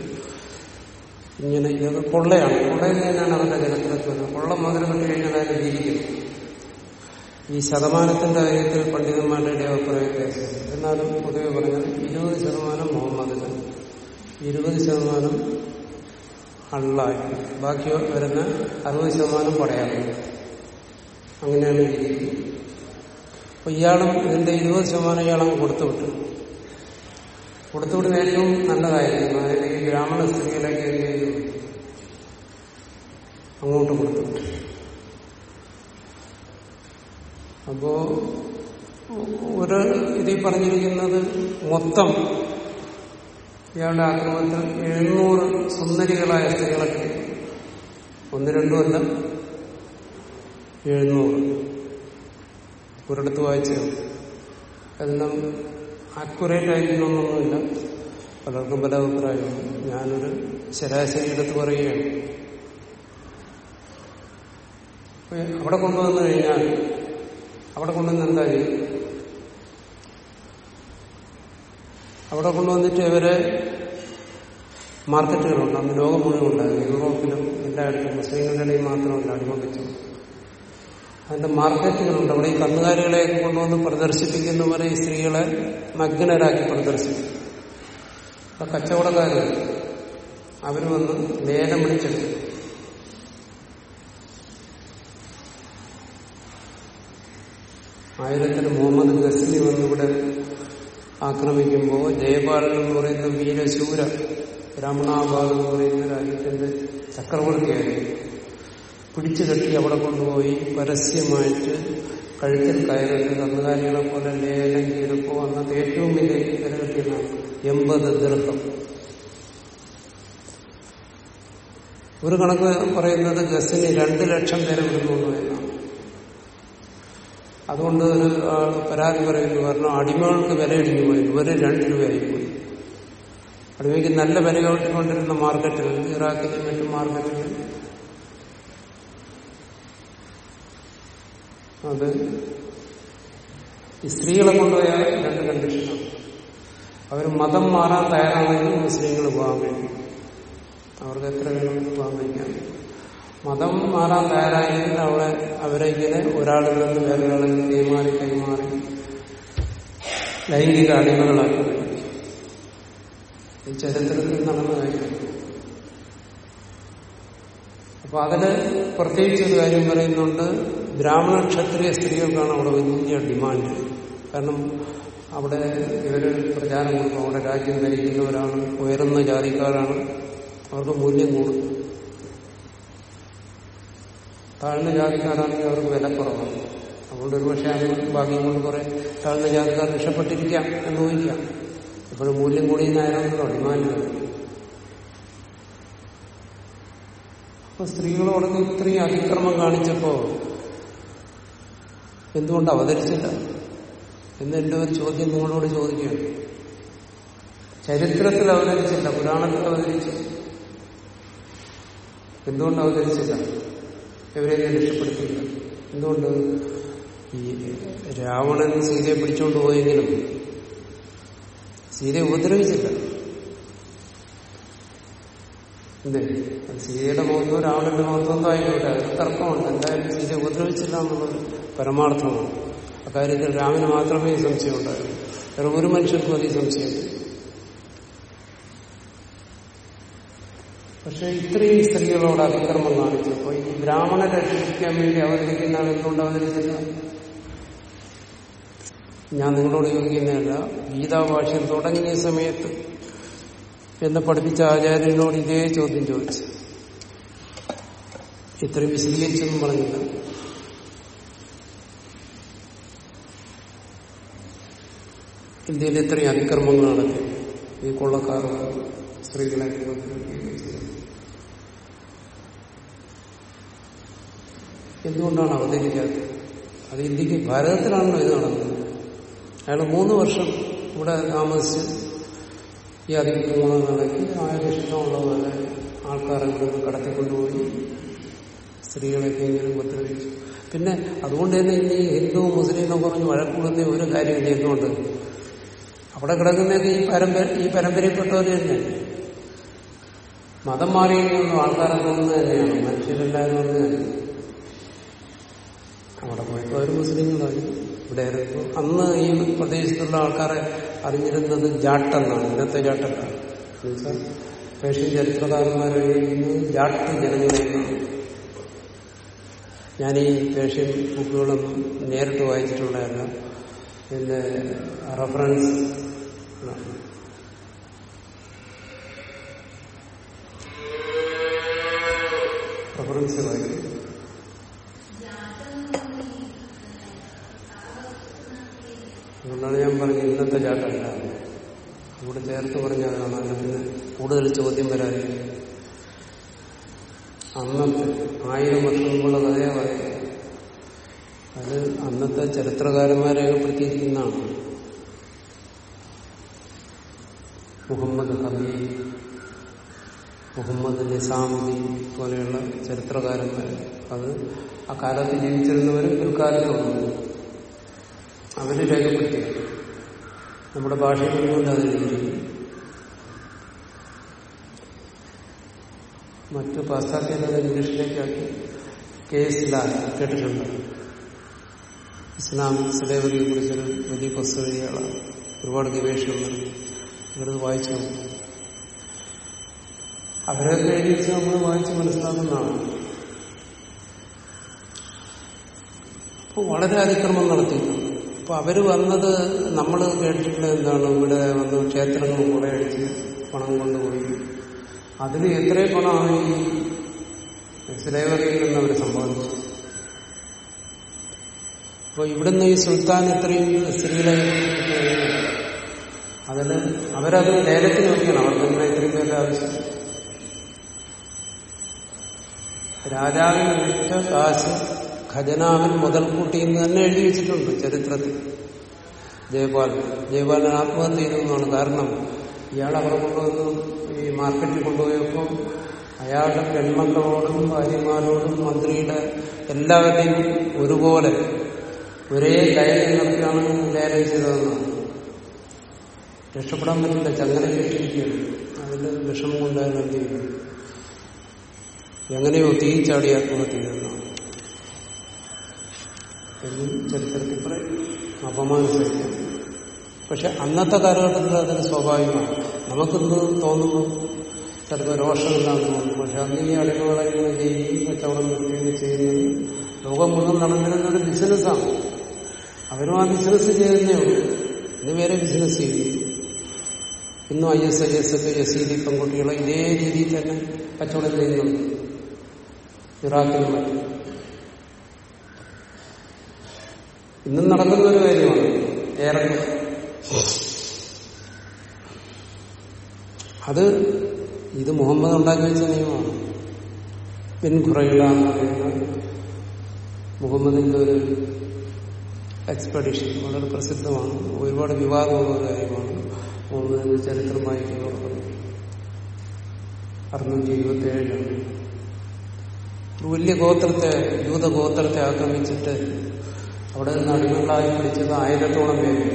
ഇങ്ങനെ ഇത് കൊള്ളയാണ്. കൊള്ളയിൽ തന്നെയാണ് അവരുടെ ജനത്തിലേക്ക് വരുന്നത് കൊള്ള മുതൽ കണ്ടു കഴിഞ്ഞാൽ അതിന് ജീവിക്കും. ഈ ശതമാനത്തിന്റെ കാര്യത്തിൽ പണ്ഡിതന്മാരുടെ ഇടയിൽ അഭിപ്രായ വ്യത്യാസം എന്നാലും പൊതുവെ പറഞ്ഞാൽ ഇരുപത് ശതമാനം മുഹമ്മദിന് ഇരുപത് ശതമാനം അള്ളായി ബാക്കി വരുന്ന അറുപത് ശതമാനം പടയാളി അങ്ങനെയാണ് ഇരിക്കുന്നത്. അപ്പൊ ഇയാളും ഇതിന്റെ ഇരുപത് ശതമാനം ഇയാളങ്ങ് കൊടുത്തുവിട്ടു കൊടുത്തുവിടുന്ന ഏറ്റവും നല്ലതായിരുന്നു അതായത് ഈ ബ്രാഹ്മണ സ്ത്രീകളൊക്കെ എന്ത് ചെയ്തു? അങ്ങോട്ട് കൊടുത്തുവിട്ടു അപ്പോ ഒരു ഇതിൽ പറഞ്ഞിരിക്കുന്നത് മൊത്തം ഇയാളുടെ ആക്രമണത്തിൽ എഴുന്നൂറ് സുന്ദരികളായ സ്ത്രീകളൊക്കെ. ഒന്ന് രണ്ടുമല്ല എഴുന്നൂറ്. ഒരിടത്ത് വായിച്ചത് അതെല്ലാം ആക്യുറേറ്റ് ആയിരിക്കണമെന്നൊന്നുമില്ല. പലർക്കും പല അഭിപ്രായമാണ് ഞാനൊരു ശരാശരി എടുത്ത് പറയുകയാണ്. അവിടെ കൊണ്ടുവന്നു കഴിഞ്ഞാൽ അവിടെ കൊണ്ടുവന്ന് എന്താ ചെയ്യും? അവിടെ കൊണ്ടുവന്നിട്ട് ഇവരെ മാർക്കറ്റുകളുണ്ട്. അന്ന് ലോകം മുഴുവൻ ഉണ്ടായിരുന്നു യൂറോപ്പിലും എല്ലായിടത്തും മുസ്ലിങ്ങളുടെ ഇടയിൽ മാത്രമല്ല അടിമപ്പിച്ചു അതിന്റെ മാർക്കറ്റുകളുണ്ട് അവിടെ ഈ കന്നുകാലികളെ കൊണ്ടുവന്ന് പ്രദർശിപ്പിക്കുന്നവരെ ഈ സ്ത്രീകളെ നഗ്നരാക്കി പ്രദർശിപ്പിക്കും. അപ്പൊ കച്ചവടക്കാര് അവർ വന്ന് ലേലം വിളിച്ചെടുക്കും ആയിരത്തിൽ മുഹമ്മദ് ഗസ്നി വന്നിവിടെ ആക്രമിക്കുമ്പോൾ ജയപാലൻ എന്ന് പറയുന്ന വീരശൂര ബ്രാഹ്മണാബാദ് എന്ന് പറയുന്ന രാജ്യത്തിന്റെ ചക്രവർത്തിയായിരുന്നു. പിടിച്ചു കെട്ടി അവിടെ കൊണ്ടുപോയി പരസ്യമായിട്ട് കഴുത്തിൽ കയറിട്ട് കന്നുകാലികളെ പോലെ ലേലം ചെയ്തപ്പോ അന്നത്തെ ഏറ്റവും വലിയ വില കിട്ടിയതാണ് എൺപത് ദൃഹം. ഒരു കണക്ക് പറയുന്നത് ഗസിന് രണ്ട് ലക്ഷം പേരെ വിടുന്നുള്ളൂ എന്നാണ്. അതുകൊണ്ട് ഒരു ആൾ പരാതി പറയുന്നു കാരണം അടിമകൾക്ക് വില ഇടിഞ്ഞു പോയി ഇവർ രണ്ട് രൂപയായി പോയി അടിമയ്ക്ക് നല്ല വില കൊണ്ടിരുന്ന മാർക്കറ്റിൽ ഇറാഖിലും മറ്റും മാർക്കറ്റിൽ അത് സ്ത്രീകളെ കൊണ്ടുപോയ രണ്ട് കണ്ടീഷനാണ് അവർ മതം മാറാൻ തയ്യാറാണെങ്കിൽ മുസ്ലിങ്ങൾ പോകാൻ വേണ്ടി. അവർക്ക് എത്ര വേണം പോകാൻ കഴിക്കാം മതം മാറാൻ തയ്യാറായെങ്കിൽ അവളെ അവരെ ഇങ്ങനെ ഒരാളിൽ നിന്ന് വേറൊരാളിൽ കൈമാറി കൈമാറി ലൈംഗിക അടിമകളാക്കി ഈ ചരിത്രത്തിൽ നടന്ന കാര്യം. അപ്പൊ അതിന് പ്രത്യേകിച്ച് ഒരു കാര്യം പറയുന്നുണ്ട്. ബ്രാഹ്മണ ക്ഷത്രിയ സ്ത്രീകൾക്കാണ് അവിടെ വലിയ ഡിമാൻഡ്. കാരണം അവിടെ ഇവർ പ്രചാരം കൊടുക്കും അവിടെ രാജ്യം ധരിക്കുന്നവരാണ്. ഉയർന്ന ജാതിക്കാരാണ്. അവർക്ക് മൂല്യം കൂടും. താഴ്ന്ന ജാതിക്കാരാണെങ്കിൽ അവർക്ക് വില കുറവാണ്. അതുകൊണ്ട് ഒരുപക്ഷെ അങ്ങനെ ഭാഗ്യം കൊണ്ട് കുറെ താഴ്ന്ന ജാതിക്കാർ രക്ഷപ്പെട്ടിരിക്കാം എന്ന് ചോദിക്കാം ഇപ്പോഴും മൂല്യം കൂടിയെന്നായാലും ഡിമാൻഡ് വരും. അപ്പൊ സ്ത്രീകളോടൊക്കെ ഇത്രയും അതിക്രമം കാണിച്ചപ്പോ എന്തുകൊണ്ട് അവതരിച്ചില്ല? എന്ന് ഒരു ചോദ്യം നിങ്ങളോട് ചോദിക്കുകയാണ്. ചരിത്രത്തിൽ അവതരിച്ചില്ല പുരാണത്തിൽ അവതരിച്ചു. എന്തുകൊണ്ട് അവതരിച്ചില്ല? എവരെയും രക്ഷപ്പെടുത്തിയില്ല. എന്തുകൊണ്ട്? ഈ രാവണൻ സീതയെ പിടിച്ചുകൊണ്ട് പോയെങ്കിലും സീതയെ ഉപദ്രവിച്ചില്ല. എന്തേ? സീതയുടെ മഹത്വം രാവണന്റെ മഹത്വം ആയിക്കോട്ടെ അത് തർക്കമുണ്ട്. എന്തായാലും സീതയെ ഉപദ്രവിച്ചില്ല എന്നുള്ളത് പരമാർത്ഥമാണ്. അക്കാര്യത്തിൽ രാമന് മാത്രമേ ഈ സംശയം ഉണ്ടായിരുന്നു വേറെ ഒരു മനുഷ്യർക്കും അത് ഈ സംശയം പക്ഷെ ഇത്രയും സ്ത്രീകളോട് അതിക്രമം കാണിച്ചു അപ്പൊ ഈ ബ്രാഹ്മണരെ രക്ഷിക്കാൻ വേണ്ടി അവതരിക്കുന്നതാണ് എന്തുകൊണ്ട് അവതരിച്ചില്ല? ഞാൻ നിങ്ങളോട് ചോദിക്കുന്നതല്ല ഗീതാഭാഷ്യം തുടങ്ങിയ സമയത്ത് എന്നെ പഠിപ്പിച്ച ആചാര്യനോട് ഇതേ ചോദ്യം ചോദിച്ചു. ഇത്രയും വിശദീകരിച്ചെന്നും പറഞ്ഞില്ല. ഇന്ത്യയിൽ ഇത്രയും അതിക്രമങ്ങൾ നടത്തി ഈ കൊള്ളക്കാർ സ്ത്രീകളെ എന്തുകൊണ്ടാണ് അവതരിക്കാത്തത്? അത് ഇന്ത്യയ്ക്ക് ഭാരതത്തിലാണല്ലോ ഇത് നടന്നത്. അയാൾ മൂന്ന് വർഷം ഇവിടെ താമസിച്ച് ഈ അതിക്രമങ്ങൾ നടക്കി അയാൾക്ക് ഇഷ്ടമുള്ള പോലെ ആൾക്കാരെ കടത്തിക്കൊണ്ടുപോയി സ്ത്രീകളെയൊക്കെ ഇങ്ങനെ ഉപദ്രവിച്ചു. പിന്നെ അതുകൊണ്ട് തന്നെ ഇനി ഹിന്ദു മുസ്ലിം എന്നൊക്കെ പറഞ്ഞ് വഴക്കൂടുന്ന ഒരു കാര്യമില്ല എന്തുകൊണ്ട്? അവിടെ കിടക്കുന്നൊക്കെ ഈ പരമ്പര ഈ പരമ്പരയിൽപ്പെട്ടവർ തന്നെയാണ് മതം മാറിയെന്നൊന്നും ആൾക്കാരൊക്കെ ഒന്ന് തന്നെയാണ്. മനുഷ്യരെല്ലാവരും ഒന്ന് തന്നെ. അവിടെ പോയപ്പോൾ അവർ മുസ്ലിങ്ങളായി ഇവിടെ അന്ന് ഈ പ്രദേശത്തുള്ള ആൾക്കാരെ അറിഞ്ഞിരുന്നത് ജാട്ടെന്നാണ് ഇന്നത്തെ ജാട്ടല്ല എന്നുവെച്ചാൽ പേർഷ്യൻ ചരിത്രകാരന്മാരെ ജാട്ട് ജനങ്ങളെയും ഞാൻ ഈ പേർഷ്യൻ ബുക്കുകളൊന്നും നേരിട്ട് വായിച്ചിട്ടുള്ളതല്ല. പിന്നെ റെഫറൻസ് വായിക്കും അതുകൊണ്ടാണ് ഞാൻ പറഞ്ഞത് ഇന്നത്തെ ചാട്ടല്ല. ഇവിടെ ചേർത്ത് പറഞ്ഞതാണ്. അതിന് കൂടുതൽ ചോദ്യം വരാതിരിക്കും അന്നത്തെ ആയിരം വർഷം മുമ്പുള്ള കഥയെ പറയുന്നത് അത് അന്നത്തെ ചരിത്രകാരന്മാരെ രേഖപ്പെടുത്തിയിരിക്കുന്നതാണ് മുഹമ്മദ് ഹബീബ് മുഹമ്മദ് നിസാമുദ്ദീൻ പോലെയുള്ള ചരിത്രകാരന്മാർ. അത് ആ കാലത്ത് ജീവിച്ചിരുന്നവരും പിൽക്കാലത്തുണ്ട് അവർ രേഖപ്പെടുത്തി. നമ്മുടെ ഭാഷയിൽ കൊണ്ട് അത് മറ്റു പാശ്ചാത്യത ഇംഗ്ലീഷിലേക്കാക്കി കേസ് ലാൽ കേട്ടിട്ടുണ്ട്. ഇസ്ലാം സ്ലേവറിയെ കുറിച്ചൊരു വലിയ പുസ്തകം ഒരുപാട് ഗവേഷണം നടത്തി ഇവരത് വായിച്ചു നോക്കും അവരൊക്കെ നമ്മൾ വായിച്ച് മനസ്സിലാക്കുന്നതാണ്. അപ്പോൾ വളരെ അതിക്രമം നടത്തി അപ്പൊ അവർ വന്നത് നമ്മൾ കേട്ടിട്ടുള്ള എന്താണ്? ഇവിടെ വന്ന് ക്ഷേത്രങ്ങൾ കൊള്ളയടിച്ച് പണം കൊണ്ടുപോയി. അതിന് എത്ര പണമാണ് ഈ സ്ലേവറിയിൽ നിന്ന് അവർ സമ്പാദിച്ചു. അപ്പൊ ഇവിടുന്ന് ഈ സുൽത്താൻ ഇത്രയും സ്ത്രീകളെ അതിന് അവരത് ലേലത്തിന് വെക്കണം. അവർക്ക് ഇങ്ങനെ ഇത്രയും പേരുടെ ആവശ്യം. രാജാവിന് വിറ്റ കാശ് ഖജനാവിൽ മുതൽക്കൂട്ടി എന്ന് തന്നെ എഴുതി വെച്ചിട്ടുണ്ട് ചരിത്രത്തിൽ. ജയപാൽ. ജയപാലൻ ആത്മഹത്യ ചെയ്തതാണ് കാരണം. ഇയാൾ അവിടെ കൊണ്ടുവന്ന്. ഈ മാർക്കറ്റിൽ കൊണ്ടുപോയപ്പോൾ അയാളുടെ പെൺമക്കളോടും ഭാര്യമാരോടും മന്ത്രിയുടെ എല്ലാവരുടെയും ഒരുപോലെ ഒരേ ലയം നിർത്തിയാണ് ലേലം ചെയ്തതെന്നാണ്. രക്ഷപ്പെടാൻ പറ്റില്ല. ചങ്ങല കെട്ടിയിരിക്കുകയാണ് അതിന്റെ വിഷമം കൊണ്ടായിരുന്നു എന്ത് ചെയ്തു എങ്ങനെയോ തീ ചാടി ആത്മഹത്യ ചെയ്തെന്നാണ് എന്നും ചരിത്രത്തിൽ പറയും. അപമാനം സഹിക്കും പക്ഷെ അന്നത്തെ കാലഘട്ടത്തിൽ അതിന് സ്വാഭാവികമാണ്. നമുക്കിന്ന് തോന്നുന്നു? ചിലപ്പോൾ രോഷമില്ലാന്ന് തോന്നുന്നു പക്ഷെ അന്ന് ഈ അടിമകളെ ഇങ്ങനെ ചെയ്യുകയും കച്ചവടം നിർത്തുകയും ചെയ്യുന്നത് ലോകം മുഴുവൻ നടന്നിരുന്ന ഒരു ബിസിനസ്സാണ് അവരും ആ ബിസിനസ് ചെയ്യുന്നേ ഉള്ളൂ. ഇന്ന് വേറെ ബിസിനസ് ചെയ്യുന്നു ഇന്നും ഐ എസ് ഐ എസ് ഒക്കെ എസ് സി ഡി പെൺകുട്ടികളെ ഇതേ രീതിയിൽ തന്നെ കച്ചവടം ചെയ്യുന്നുണ്ട്. ഇറാഖിലും ഇന്നും നടക്കുന്ന ഒരു കാര്യമാണ് ഏറെ അത് ഇത് മുഹമ്മദ് ഉണ്ടാക്കി വെച്ച നിയമമാണ്. ബിൻ എന്ന് പറയുന്ന മുഹമ്മദിന്റെ ഒരു എക്സ്പെഡിഷൻ വളരെ പ്രസിദ്ധമാണ്. ഒരുപാട് വിവാദമുള്ള കാര്യമാണ്. മുഹമ്മദിന്റെ ചരിത്രം വായിക്കുന്നവർക്ക് അറുന്നൂറ്റി ഇരുപത്തി ഏഴിലാണ് ഒരു വലിയ ഗോത്രത്തെ യൂതഗോത്രത്തെ ആക്രമിച്ചിട്ട് അവിടെ നിന്ന് അടിമകളായി പിടിച്ചത് ആയിരത്തോളം പേര്.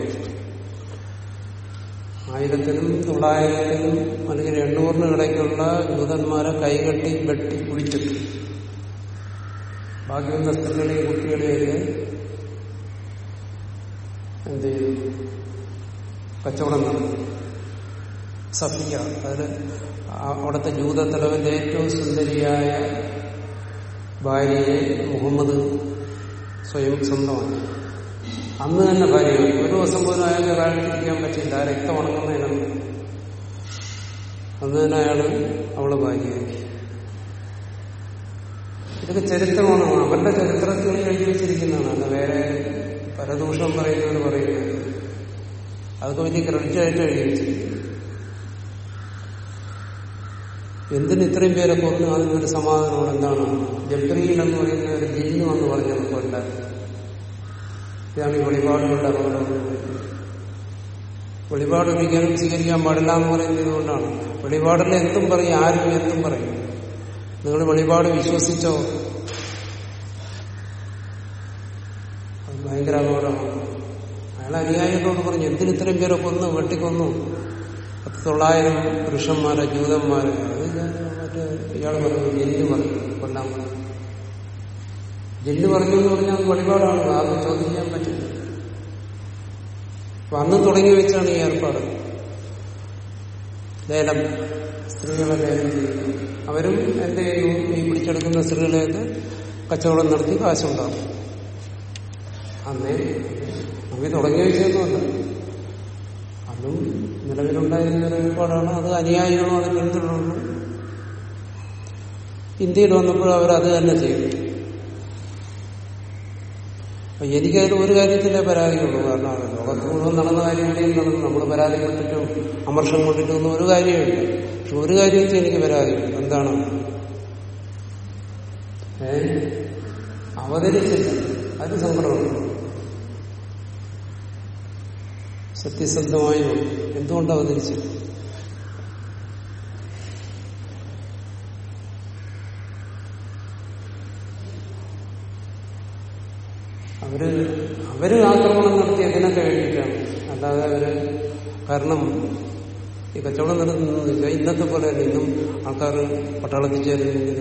ആയിരത്തിനും തൊള്ളായിരത്തിനും അല്ലെങ്കിൽ എണ്ണൂറിനും ഇടയ്ക്കുള്ള യൂതന്മാരെ കൈകെട്ടി വെട്ടി കുഴിച്ചിട്ടു. ബാക്കി വന്ന സ്ത്രീകളെയും കുട്ടികളെയൊക്കെ എന്ത് ചെയ്തു? കച്ചവടം നടത്തി. സഫിയ അതിൽ അവിടുത്തെ ജൂത തലവന്റെ ഏറ്റവും സുന്ദരിയായ ഭാര്യയെ മുഹമ്മദ് സ്വയം സ്വന്തമാക്കി. അന്ന് തന്നെ ഭാര്യ ഒരു ദിവസം പോലും അയാൾക്ക് കാഴ്ചയിരിക്കാൻ പറ്റില്ല ആ രക്തം ഉണങ്ങുന്നതിനൊന്നും അന്ന് തന്നെ അയാൾ അവൾ ഭാര്യയാക്കി. ഇതൊക്കെ ചരിത്രമാണ്. അവരുടെ ചരിത്രത്തിൽ എഴുതി വെച്ചിരിക്കുന്നതാണ്. വേറെ പരദൂഷണം പറയുന്നവർ പറയുന്നത് അതൊക്കെ വലിയ ക്രെഡിറ്റ് ആയിട്ട് എഴുതി വെച്ചിരിക്കുന്നു എന്തിന് ഇത്രയും പേരെ കൊന്നു അതിനൊരു സമാധാനമാണ് എന്താണ്? ജബ്രീൽ എന്ന് പറയുന്ന ഒരു ജിന്നു എന്ന് പറഞ്ഞത് കൊല്ല ഇതാണ് ഈ വെളിപാടുകളുടെ അപകടം. വെളിപാട് ഒരിക്കലും സ്വീകരിക്കാൻ പാടില്ല എന്ന് പറയുന്നത് കൊണ്ടാണ് വെളിപാടിൽ എന്തും പറയും ആരും എന്തും പറയും. നിങ്ങൾ വെളിപാട് വിശ്വസിച്ചോ? ഭയങ്കര അപകടമാണ്. അയാൾ അനുയായികളോട് പറഞ്ഞു എന്തിന് ഇത്രയും പേരെ കൊന്നു? വെട്ടിക്കൊന്നു പത്ത് തൊള്ളായിരം പുരുഷന്മാരെ ജൂതന്മാരെ. അത് മറ്റേ ഇയാൾ പറഞ്ഞു ജെല്ല് പറഞ്ഞു കൊല്ലാൻ ജിന്ന് പറഞ്ഞു എന്ന് പറഞ്ഞാൽ അത് വഴിപാടാണ് ആർക്കും ചോദ്യം ചെയ്യാൻ പറ്റില്ല. അപ്പൊ അന്ന് തുടങ്ങി വെച്ചാണ് ഈ ഏർപ്പാട്. ലേലം സ്ത്രീകളെ ലേലം ചെയ്യുന്നു. അവരും ചെയ്യുന്നു ഈ പിടിച്ചെടുക്കുന്ന സ്ത്രീകളെയൊക്കെ കച്ചവടം നടത്തി കാശുണ്ടാകും അന്നേ നമുക്ക് തുടങ്ങിയ വിഷയമൊന്നുമല്ല. അതും നിലവിലുണ്ടായിരുന്ന നിലവിൽപ്പാടാണ് അത് അനുയായികളും അത് പിന്തുടർന്നു ഇന്ത്യയിൽ വന്നപ്പോൾ അവർ അത് തന്നെ ചെയ്തു. അപ്പൊ എനിക്കതിൽ ഒരു കാര്യത്തിലേ പരാതിയുള്ളൂ. കാരണം ലോകത്ത് മുഴുവൻ നടന്ന കാര്യങ്ങളെയും നടന്നു. നമ്മൾ പരാതിപ്പെട്ടിട്ടും അമർഷം കൊണ്ടിട്ടും ഒന്നും ഒരു കാര്യമില്ല പക്ഷെ ഒരു കാര്യത്തിൽ എനിക്ക് പരാതിയുണ്ട്. എന്താണ്? ഏ? അവതരിച്ചില്ല അത് സങ്കടമുണ്ട്. സത്യസന്ധമായി എന്തുകൊണ്ട് അവതരിച്ചു അവർ അവർ ആക്രമണം നടത്തി അതിനൊക്കെ വേണ്ടിയിട്ടാണ്. അല്ലാതെ അവർ കാരണം ഈ കച്ചവടം നടത്തുന്നില്ല ഇന്നത്തെ പോലെ തന്നെ ഇന്നും ആൾക്കാർ പട്ടാളത്തിൽ ചേരുന്നെങ്കിൽ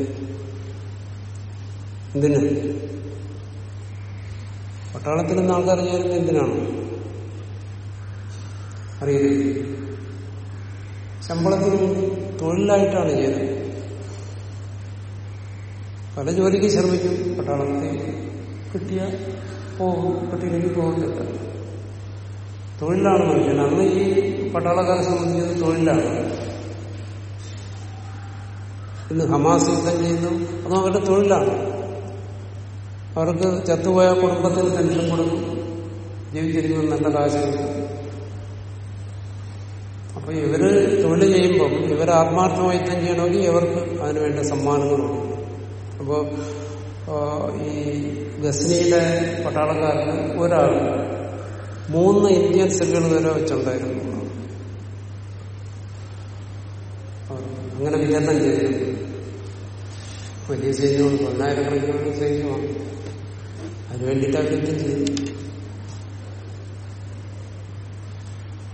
എന്തിനാണ് പട്ടാളത്തിൽ നിന്ന് ആൾക്കാർ ചേരുന്നത് എന്തിനാണ്? അറിയില്ല ശമ്പളത്തിന് തൊഴിലായിട്ടാണ് ചെയ്യുന്നത്. പല ജോലിക്ക് ശ്രമിക്കും പട്ടാളത്തിൽ കിട്ടിയ പോകും കിട്ടിയില്ലെങ്കിൽ പോകുന്നില്ല തൊഴിലാണ് മനുഷ്യൻ അന്ന് ഈ പട്ടാളക്കാരെ സംബന്ധിച്ചത് തൊഴിലാണ്. ഇന്ന് ഹമാസ് യുദ്ധം ചെയ്യുന്നു. അതും അവരുടെ തൊഴിലാണ്. അവർക്ക് ചത്തുപോയ കുടുംബത്തിന് പെൻഷൻ കൊടുക്കും. ജീവിച്ചിരിക്കുന്ന നല്ല കാശ് അപ്പൊ ഇവർ തൊഴിൽ ചെയ്യുമ്പം ഇവർ ആത്മാർത്ഥമായി തന്നെ ചെയ്യണമെങ്കിൽ ഇവർക്ക് അതിനുവേണ്ട സമ്മാനങ്ങളുണ്ട്. അപ്പോ ഈ ഗസ്നിയിലെ പട്ടാളക്കാരന് ഒരാൾ മൂന്ന് ഇന്ത്യൻ സെല്ലുകൾ വരെ വെച്ചുണ്ടായിരുന്നു. അങ്ങനെ വിതരണം ചെയ്തിരുന്നു വലിയ സൈന്യമാണ് പതിനായിരക്കണക്കിനുള്ള സൈന്യമാണ്. അതിനു വേണ്ടിയിട്ട് അവർ യുദ്ധം ചെയ്തു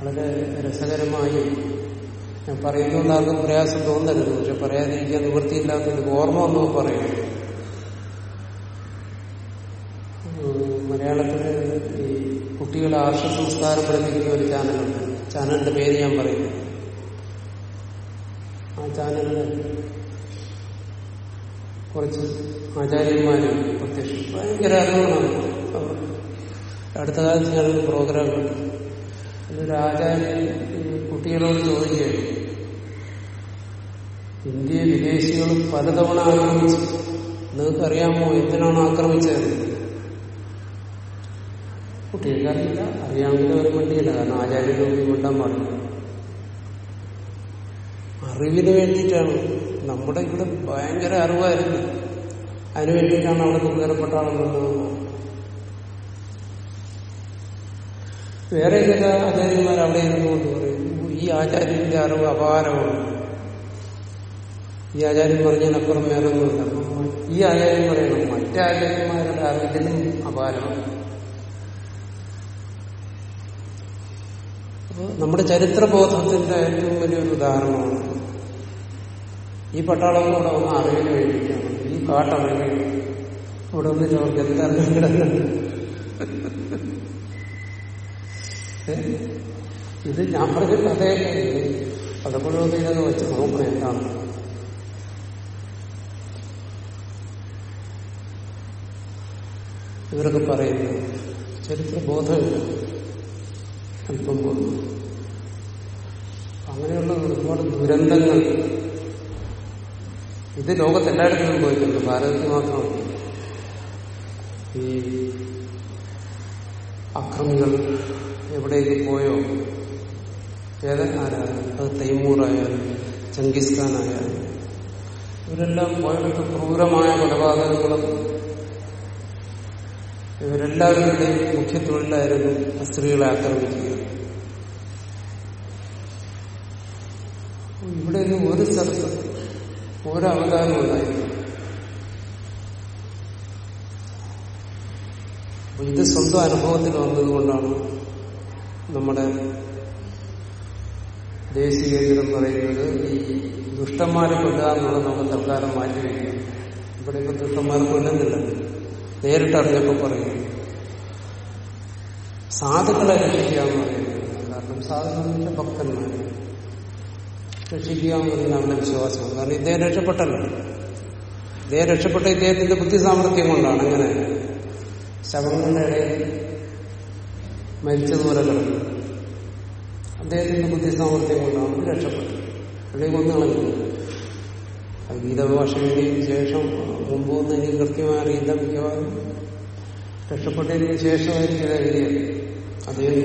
വളരെ രസകരമായി ഞാൻ പറയുന്നതുകൊണ്ട് ആർക്കും പ്രയാസം തോന്നരുത്. പക്ഷെ പറയാതിരിക്കാൻ നിവൃത്തിയില്ലാത്തത് ഓർമ്മ ഒന്നും പറയും. മലയാളത്തിൽ ഈ കുട്ടികളെ ആർഷ സംസ്കാരം പഠിപ്പിക്കുന്ന ഒരു ചാനലുണ്ട്. ചാനലിന്റെ പേര് ഞാൻ പറയുന്നു ആ ചാനലിൽ കുറച്ച് ആചാര്യന്മാരും പ്രത്യക്ഷം ഭയങ്കര അറിവുകളാണ് അടുത്ത കാലത്ത് ഞാനൊരു പ്രോഗ്രാം അതിലൊരു ആചാര്യൻ കുട്ടികളോട് ചോദിക്കുകയാണ് ഇന്ത്യയെ വിദേശികൾ പലതവണ ആക്രമിച്ചു. നിങ്ങൾക്കറിയാമോ എന്തിനാണ് ആക്രമിച്ചത്? കുട്ടികൾക്ക് അറിയില്ല അറിയാമെങ്കിലും അവർ വേണ്ടിയില്ല. കാരണം ആചാര്യനോട് മിണ്ടാൻ പാടില്ല അറിവിന് വേണ്ടിയിട്ടാണ്. നമ്മുടെ ഇവിടെ ഭയങ്കര അറിവായിരുന്നു. അതിനു വേണ്ടിയിട്ടാണ് അവിടെ കുതിരപ്പെട്ട ആളുള്ളത് വേറെ ചില ആചാര്യന്മാർ അവിടെ ഇരുന്നുകൊണ്ട് പറയുന്നു "ഓ, ഈ ആചാര്യന്റെ അറിവ് അപാരമാണ്. ഈ ആചാര്യം പറഞ്ഞതിനപ്പുറം വേറെ ഒന്നുമില്ല. ഈ ആചാര്യം പറയണം മറ്റേ ആചാര്യന്മാരുടെ അറിവിലും അപാരമാണ്. നമ്മുടെ ചരിത്രബോധത്തിന്റെ ഏറ്റവും വലിയൊരു ഉദാഹരണമാണ് ഈ പട്ടാളം കൂടെ ഒന്ന് അറിവിന് വേണ്ടിയിട്ടാണ്. ഈ കാട്ടറിവ് ഇവിടെ വന്നിട്ട് അവർക്ക് എന്താ? ഇത് ഞാൻ പറഞ്ഞ കഥയല്ലേ ഇതൊക്കെ വെച്ച് നോക്കണം എന്താണ്. ഇവരൊക്കെ പറയുന്നത് ചരിത്രബോധമില്ല. അല്പം പോകുന്നു അങ്ങനെയുള്ള ഒരുപാട് ദുരന്തങ്ങൾ. ഇത് ലോകത്തെല്ലായിടത്തും സംഭവിക്കുന്നു ഭാരതത്തിൽ മാത്രമാണ് ഈ അക്രമികൾ എവിടേക്ക് പോയോ? ഏത് ആരായാലും അത് തൈമൂറായാലും ചങ്കിസ് ഖാൻ ഇവരെല്ലാം പോയിട്ട് ക്രൂരമായ കൊലപാതകങ്ങളും ഇവരെല്ലാവരുടെയും മുഖ്യ തൊഴിലായിരുന്നു സ്ത്രീകളെ ആക്രമിക്കുക. ഇവിടെ ഒരു സ്ഥലത്ത് ഒരു അവതാരം ഉണ്ടായിരുന്നു ഇത് സ്വന്തം അനുഭവത്തിൽ വന്നതുകൊണ്ടാണ് നമ്മുടെ ദേശീയ കേന്ദ്രം പറയുന്നത് ഈ ദുഷ്ടന്മാരെ കൊല്ലുക എന്നുള്ളത് നമുക്ക് തൽക്കാലം മാറ്റിവെക്കുക ഇവിടെ ഇപ്പൊ ദുഷ്ടന്മാരെ കൊല്ലുന്നില്ല. നേരിട്ട് അറിഞ്ഞപ്പോ പറയുന്നു. സാധുക്കളെ രക്ഷിക്കുക എന്ന് പറയുന്നത് കാരണം സാധുക്കളുടെ ഭക്തന്മാർ രക്ഷിക്കുക എന്നതിന് അവരുടെ വിശ്വാസമാണ് കാരണം ഇദ്ദേഹം രക്ഷപ്പെട്ടല്ലോ. ഇദ്ദേഹം രക്ഷപ്പെട്ട ഇദ്ദേഹത്തിന്റെ ബുദ്ധി സാമർഥ്യം കൊണ്ടാണ് അങ്ങനെ ശവങ്ങളുടെ ഇടയിൽ മരിച്ചതുപോലെ കിടന്നു. അദ്ദേഹത്തിന്റെ ബുദ്ധി സാമർഥ്യം കൊണ്ടാണ് രക്ഷപ്പെട്ടത് അല്ലെങ്കിൽ ഒന്ന് കളഞ്ഞു ഗീതഭാഷയുടെയും ശേഷം മുമ്പൊന്നും എനിക്ക് കൃത്യമായി അറിയില്ല മിക്കവാറും. രക്ഷപ്പെട്ടതിന് ശേഷമായിരിക്കും എഴുതിയത്. അദ്ദേഹം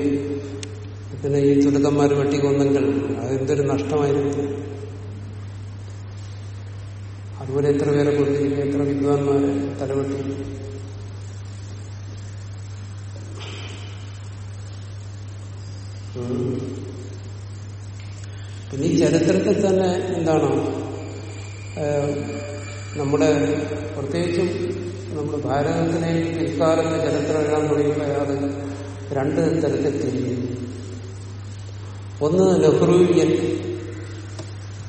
പിന്നെ ഈ ചുരുക്കന്മാർ വെട്ടിക്കൊന്നെങ്കിൽ അതെന്തൊരു നഷ്ടമായിരുന്നു അതുപോലെ എത്ര പേരെ കൊണ്ടിരിക്കും എത്ര വിദ്വാൻമാരെ തലവെട്ടി. പിന്നെ ഈ ചരിത്രത്തിൽ തന്നെ എന്താണ്? നമ്മുടെ പ്രത്യേകിച്ചും നമ്മുടെ ഭാരതത്തിനെ പിൽക്കാലത്ത് ചരിത്രം എഴുതാൻ തുടങ്ങിയപ്പോൾ അത് രണ്ട് തരത്തിൽ തിരിഞ്ഞു. ഒന്ന് നെഹ്റുവിയൻ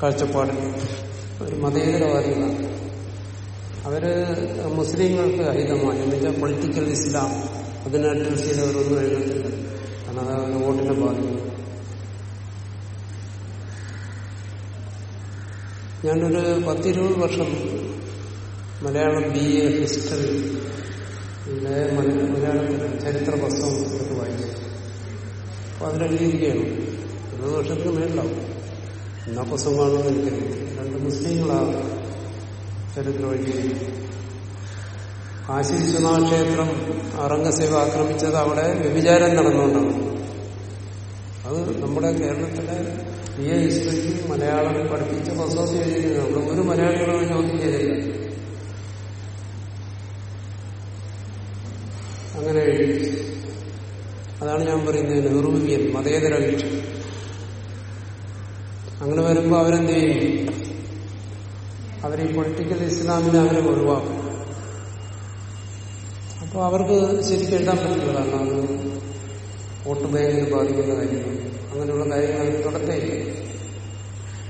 കാഴ്ചപ്പാട് ഒരു മതേതരവാദികളാണ് അവർ മുസ്ലിങ്ങൾക്ക് അഹിതമായി എന്ന് വെച്ചാൽ പൊളിറ്റിക്കൽ ഇസ്ലാം അതിനെ അഡ്രസ് ചെയ്തവരൊന്നും എഴുതത്തില്ല. കാരണം അത് അവരുടെ വോട്ടിനെ ബാധിക്കും ഞാനൊരു പത്തിരുപത് വർഷം Malayalam B A history Malayalam മല- ചരിത്ര പുസ്തകം എടുത്ത് വായിച്ചു. അപ്പൊ അതിലെഴുതിയിരിക്കുകയാണ് ഇരുപത് വർഷത്തിന് മേളിലാവും. എന്നാ പുസ്തകം കാണുമെന്ന് രണ്ട് മുസ്ലിങ്ങളാണ് ചരിത്രം എഴുതി കാശി വിശ്വനാഥ ക്ഷേത്രം അറംഗസേവ ആക്രമിച്ചത് അവിടെ വ്യഭിചാരം നടന്നുകൊണ്ടാണ്. അത് നമ്മുടെ കേരളത്തിലെ ബി എ ഹിസ്റ്ററിക്ക് മലയാളം പഠിപ്പിച്ച പ്രസവത്തിൽ എഴുതിയത് നമ്മൾ ഒരു മലയാളികളും ചോദ്യം ചെയ്തില്ല. അങ്ങനെ അതാണ് ഞാൻ പറയുന്നത് നെഹ്റുവിയൻ മതേതര വീക്ഷ അങ്ങനെ വരുമ്പോൾ അവരെന്ത് ചെയ്യും? അവർ ഈ പൊളിറ്റിക്കൽ ഇസ്ലാമിനെ അവരെ ഒഴിവാക്കും. അപ്പോൾ അവർക്ക് ശരിക്കും എഴുതാൻ പറ്റില്ല കാരണം അത് വോട്ട് ബാങ്കിന് ബാധിക്കുന്ന കാര്യങ്ങൾ. അങ്ങനെയുള്ള കാര്യങ്ങൾ തുടക്കമില്ല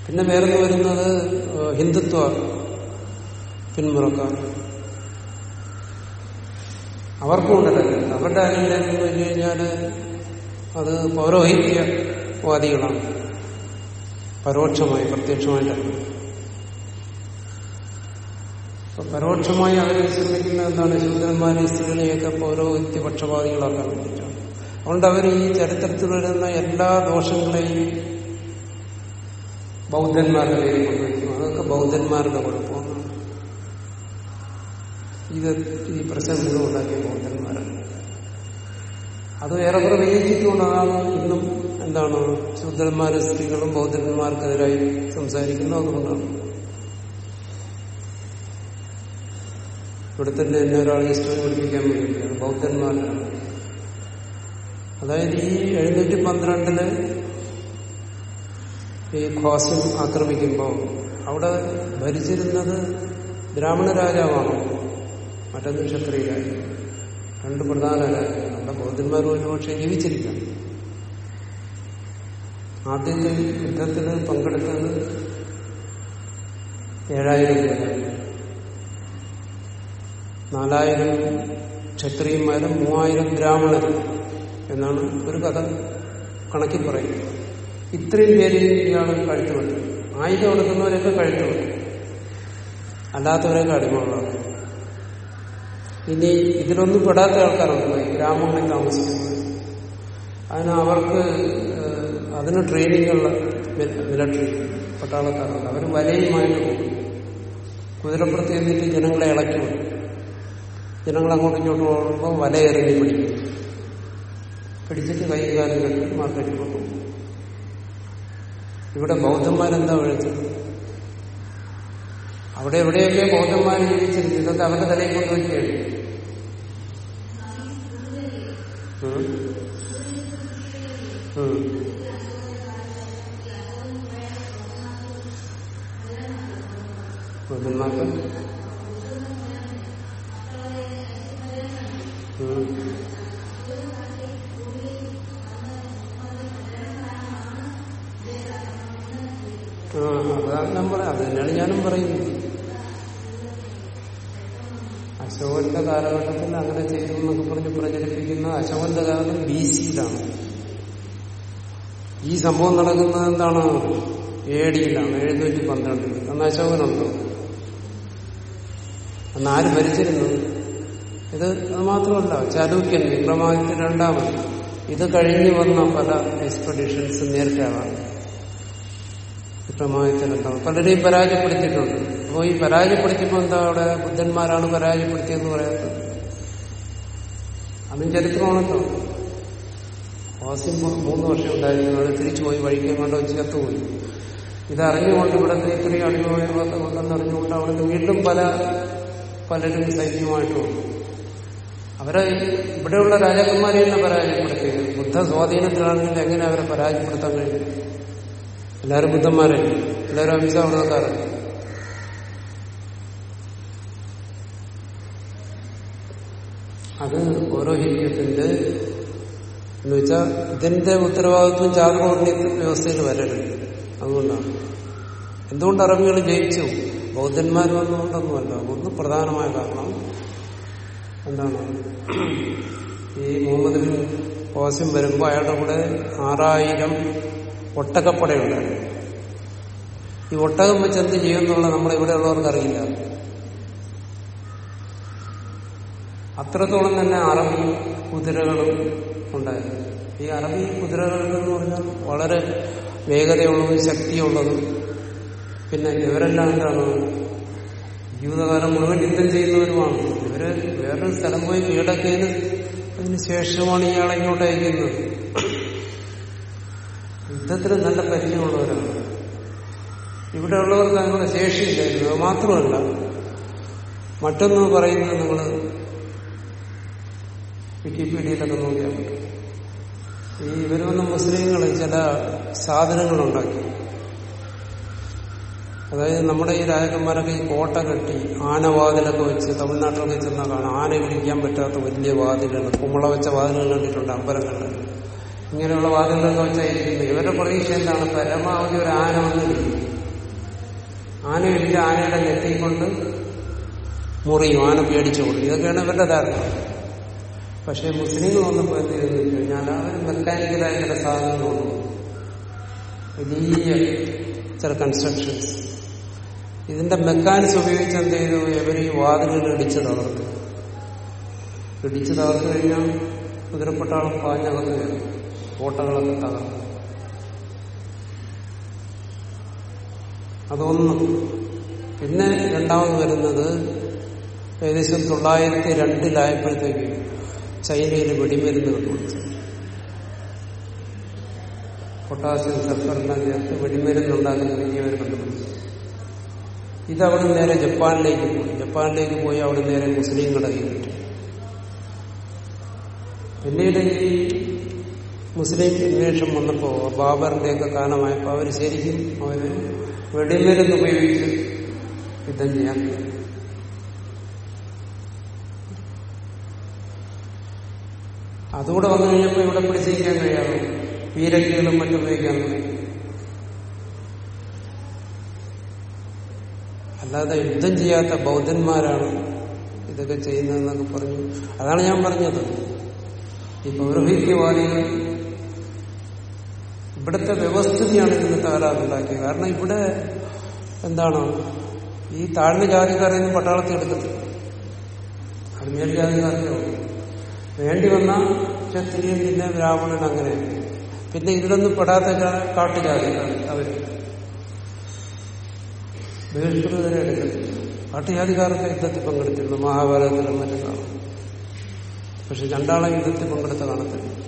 പിന്നെ വേറെ വരുന്നത് ഹിന്ദുത്വ പിന്മുറക്കാർ. അവർക്കും ഉണ്ടല്ലോ അവരുടെ അജണ്ട എന്ന് പറഞ്ഞു കഴിഞ്ഞാൽ അത് പൗരോഹിത്യവാദികളാണ് പരോക്ഷമായി പ്രത്യക്ഷമായിട്ടല്ല അപ്പൊ പരോക്ഷമായി അവർ ശ്രമിക്കുന്ന എന്താണ്? ശൂദ്രന്മാരെ സ്ത്രീകളെയൊക്കെ പൗരോഹിത്യ പക്ഷപാതികളാക്കാൻ വേണ്ടിയിട്ടാണ്. അതുകൊണ്ട് അവർ ഈ ചരിത്രത്തിൽ വരുന്ന എല്ലാ ദോഷങ്ങളെയും ബൗദ്ധന്മാരുടെ പേരിൽ കൊണ്ടുവയ്ക്കും അതൊക്കെ ബൗദ്ധന്മാരുടെ കുഴപ്പമാണ്. ഇത് ഈ പ്രശ്നം മുഴുവൻ ഉണ്ടാക്കിയ ബൗദ്ധന്മാരാണ്. അത് ഏറെക്കുറെ വിജയിച്ചിട്ടുകൊണ്ട് അതാണ് ഇന്നും എന്താണ്? ശൂദ്രന്മാരും സ്ത്രീകളും ബൗദ്ധന്മാർക്കെതിരായി സംസാരിക്കുന്നത് അതുകൊണ്ടാണ്. ഇവിടെ തന്നെ എന്നെ ഒരാൾ ഹിസ്റ്ററി പഠിപ്പിക്കാൻ വേണ്ടിയില്ല ബൗദ്ധന്മാരാണ്. അതായത് ഈ എഴുന്നൂറ്റി പന്ത്രണ്ടിൽ ഈ ഖ്വാസിം ആക്രമിക്കുമ്പോൾ അവിടെ ഭരിച്ചിരുന്നത് ബ്രാഹ്മണ രാജാവാണ്. മറ്റൊന്ന് ക്ഷത്രിയ രണ്ട് പ്രധാന അവിടെ ബൗദ്ധന്മാർ ഒരുപക്ഷെ ജീവിച്ചിരിക്കാം. ആദ്യത്തെ യുദ്ധത്തിൽ പങ്കെടുത്തത് ഏഴായിരം പേരാണ്. നാലായിരം ക്ഷത്രിയന്മാരും മൂവായിരം ബ്രാഹ്മണരും എന്നാണ് ഒരു കഥ കണക്കി പറയുന്നത്. ഇത്രയും പേര് ഇയാൾ കഴുത്തു വിട്ടു ആയുധം കൊടുക്കുന്നവരൊക്കെ കഴുത്തു വിട്ടു അല്ലാത്തവരൊക്കെ അടിമകളാണ്. ഇനി ഇതിലൊന്നും പെടാത്ത ആൾക്കാരുണ്ട് ഗ്രാമങ്ങളിൽ താമസിക്കുന്നത്. അതിന് അവർക്ക് അതിന് ട്രെയിനിങ്ങുള്ള മിലിറ്ററി പട്ടാളക്കാരുണ്ട്. അവർ വലയുമായിട്ട് പോകും കുതിരപ്പുറത്ത് ചെന്നിട്ട് ജനങ്ങളെ ഇളക്കി വിടും ജനങ്ങൾ അങ്ങോട്ടും ഇങ്ങോട്ടും പോകുമ്പോൾ വലയെറിഞ്ഞ് പിടിക്കും. പിടിച്ചിട്ട് കൈ കാലം മാർക്കറ്റിൽ കൊണ്ടുപോകും ഇവിടെ ബൗദ്ധന്മാരെന്താ വിളിച്ചത് അവിടെ എവിടെയൊക്കെ ബൗദ്ധന്മാർ ജീവിച്ചിരുന്നു ഇതൊക്കെ അവരുടെ തലയിൽ കൊണ്ടുവരികയാണ് ബൗദ്ധന്മാർക്ക് ആ അതാണ് ഞാൻ പറയാം. അത് തന്നെയാണ് ഞാനും പറയുന്നത്. അശോകന്റെ കാലഘട്ടത്തിൽ അങ്ങനെ ചെയ്തു എന്നൊക്കെ പറഞ്ഞ് പ്രചരിപ്പിക്കുന്ന അശോകന്റെ കാലം ബി സിയിലാണ് ഈ സംഭവം നടക്കുന്നത് എന്താണ്? എ ഡിയിലാണ് എഴുന്നൂറ്റി പന്ത്രണ്ടിൽ. അന്ന് അശോകനുണ്ടോ? അന്ന് ആര് ഭരിച്ചിരുന്നു? ഇത് അത് മാത്രമല്ല ചാലൂക്യൻ വിക്രമാദിത്യ രണ്ടാമത്. ഇത് കഴിഞ്ഞു വന്ന പല എക്സ്പെഡീഷൻസ് നേരത്തെ വിക്രമാദിത്യ രണ്ടാമത് പലരെയും പരാജയപ്പെടുത്തിയിട്ടുണ്ട്. അപ്പോൾ ഈ പരാജയപ്പെടുത്തിയപ്പോൾ എന്താ അവിടെ ബുദ്ധന്മാരാണ് പരാജയപ്പെടുത്തിയെന്ന് പറയുന്നത് അതും ചരിത്രമാണല്ലോ. വാസ്യം മൂന്ന് വർഷം ഉണ്ടായിരുന്നു അവിടെ തിരിച്ചു പോയി വഴിക്കാൻ കൊണ്ട് വെച്ച് ചത്തുപോയി ഇതറിഞ്ഞുകൊണ്ട് ഇവിടുത്തെ ഇത്രയും അടിമകളൊക്കെ ഉണ്ടെന്ന് അറിഞ്ഞുകൊണ്ട് അവിടെ വീണ്ടും പല പലരും സൈന്യമായിട്ട് വന്നു അവരെ ഇവിടെയുള്ള രാജാക്കന്മാരെ തന്നെ പരാജയപ്പെടുത്തിയത്. ബുദ്ധ സ്വാധീനത്തിലാണെങ്കിൽ എങ്ങനെ അവരെ പരാജയപ്പെടുത്താൻ കഴിയും? എല്ലാവരും ബുദ്ധന്മാരെ എല്ലാവരും അഹിംസാവണക്കാരല്ല അത് ഓരോ ഹിന്ദുത്തിന്റെ എന്ന് വെച്ചാൽ ഇതിന്റെ ഉത്തരവാദിത്വം ചാതുർവർണ വ്യവസ്ഥയിൽ വരരുത്. അതുകൊണ്ടാണ്. എന്തുകൊണ്ട് അറബികൾ ജയിച്ചു? ബൗദ്ധന്മാർ വന്നുകൊണ്ടൊന്നുമല്ല. ഒന്ന് പ്രധാനമായ കാരണം എന്താണ്? ഈ മുഹമ്മദ് ബിൻ വരുമ്പോൾ അയാളുടെ കൂടെ ആറായിരം ഒട്ടകപ്പടയുണ്ടായിരുന്നു ഈ ഒട്ടകം വെച്ച് എന്ത് ചെയ്യുമെന്നുള്ള നമ്മൾ ഇവിടെ ഉള്ളവർക്ക് അറിയില്ല. അത്രത്തോളം തന്നെ അറബി കുതിരകളും ഉണ്ടായിരുന്നു ഈ അറബി കുതിരകൾ എന്ന് പറഞ്ഞാൽ വളരെ വേഗതയുള്ളതും ശക്തിയുള്ളതും പിന്നെ ഇവരെല്ലാം എന്താണ്? ജീവിതകാലം മുഴുവൻ യുദ്ധം ചെയ്യുന്നവരുമാണ്. ഇവർ വേറൊരു സ്ഥലം പോയി കീഴടക്കിയതിന് അതിന് ശേഷമാണ് ഇയാളെ ഇങ്ങോട്ട് അയക്കുന്നത്. യുദ്ധത്തിന് നല്ല പരിചയമുള്ളവരാണ് ഇവിടെ ഉള്ളവർക്ക് അതിനുള്ള ശേഷിയില്ലായിരുന്നു. അത് മാത്രമല്ല മറ്റൊന്ന് പറയുന്നത് നിങ്ങൾ വിക്കിപീഡിയയിലൊക്കെ നോക്കിയാൽ ഈ ഇവർ വന്ന മുസ്ലിങ്ങൾ ചില സാധനങ്ങളുണ്ടാക്കി. അതായത് നമ്മുടെ ഈ രാജകന്മാരൊക്കെ ഈ കോട്ട കെട്ടി ആനവാതിലൊക്കെ വെച്ച് തമിഴ്നാട്ടിലൊക്കെ ചെന്നാൽ കാണാം. ആന പിടിക്കാൻ പറ്റാത്ത വലിയ വാതിലുകൾ കുമ്പള വെച്ച വാതിലുകൾ കണ്ടിട്ടുണ്ട് അമ്പലങ്ങളിൽ ഇങ്ങനെയുള്ള വാദങ്ങളൊക്കെ വെച്ചായിരിക്കുന്നത് ഇവരുടെ പ്രതീക്ഷ എന്താണ്? പരമാവധി ഒരു ആന വന്ന് ആന ഇടിച്ച് ആനയുടെ നെറ്റിക്കൊണ്ട് മുറിയും. ആന പേടിച്ചു കൊടുക്കും ഇതൊക്കെയാണ് ഇവരുടെ ധാരണ. പക്ഷെ മുസ്ലിങ്ങൾ വന്നപ്പോൾ എന്ത് ചെയ്തെന്ന് കഴിഞ്ഞാൽ അവർ മെക്കാനിക്കലായ ചില സാധനങ്ങൾ കൊണ്ടുപോകും വലിയ ചില കൺസ്ട്രക്ഷൻസ് ഇതിന്റെ മെക്കാനിക്സ് ഉപയോഗിച്ച് എന്ത് ചെയ്തു? ഇവർ ഈ വാതിലുകൾ ഇടിച്ചു തകർത്തു. ഇടിച്ചു തകർത്തു കഴിഞ്ഞാൽ കുതിരപ്പെട്ടാളും പാഞ്ഞകത്ത് കയറും. കോട്ടകളൊക്കെ തകർന്നു. അതൊന്ന്. പിന്നെ രണ്ടാമത് വരുന്നത് ഏകദേശം തൊള്ളായിരത്തി രണ്ടിലായപ്പോഴത്തേക്ക് ചൈനയിൽ വെടിമരുന്ന് കണ്ടുപിടിച്ചു പൊട്ടാസ്യം സൾഫറെല്ലാം ചേർത്ത് വെടിമരുന്നുണ്ടാക്കുന്ന വലിയവർ കണ്ടുപിടിച്ചു. ഇത് അവിടെ നേരെ ജപ്പാനിലേക്ക് പോയി. ജപ്പാനിലേക്ക് പോയി അവിടെ നേരെ മുസ്ലിങ്ങളുടെ കയ്യിൽ കിട്ടി പിന്നീട് ഈ മുസ്ലിം വേഷം വന്നപ്പോ ബാബറിന്റെയൊക്കെ കാലമായപ്പോൾ അവർ ശരിക്കും അവർ വെടിമരുന്ന് ഉപയോഗിച്ച് യുദ്ധം ചെയ്യാൻ. അതുകൂടെ വന്നു കഴിഞ്ഞപ്പോൾ ഇവിടെ പിടിച്ചിരിക്കാൻ കഴിയാതെ പീരങ്കികളും മറ്റും ഉപയോഗിക്കാൻ അല്ലാതെ യുദ്ധം ചെയ്യാത്ത ബൗദ്ധന്മാരാണ് ഇതൊക്കെ ചെയ്യുന്നതെന്നൊക്കെ പറഞ്ഞു. അതാണ് ഞാൻ പറഞ്ഞത്. ഈ പൗരോഹിത്യവാദികൾ ഇവിടുത്തെ വ്യവസ്ഥിതിയാണ് ഇതിന് തകരാറുണ്ടാക്കിയത് കാരണം ഇവിടെ എന്താണ്? ഈ താഴ്ന്ന ജാതിക്കാരെയൊന്നും പട്ടാളത്തിൽ എടുക്കത്തില്ല അത് ഉള്ളൂ വേണ്ടി വന്ന ക്ഷത്രിയൻ പിന്നെ ബ്രാഹ്മണൻ അങ്ങനെ. പിന്നെ ഇതിലൊന്നും പെടാത്ത ജാ- അവർ ബഹിഷ്കൃതരെ എടുക്കത്തില്ല കാട്ടുജാതിക്കാരൊക്കെ യുദ്ധത്തിൽ പങ്കെടുത്തിരുന്നു. മഹാഭാരതത്തിലും മറ്റും കാണും പക്ഷെ രണ്ടാളെ യുദ്ധത്തിൽ പങ്കെടുത്ത കാണത്തില്ല.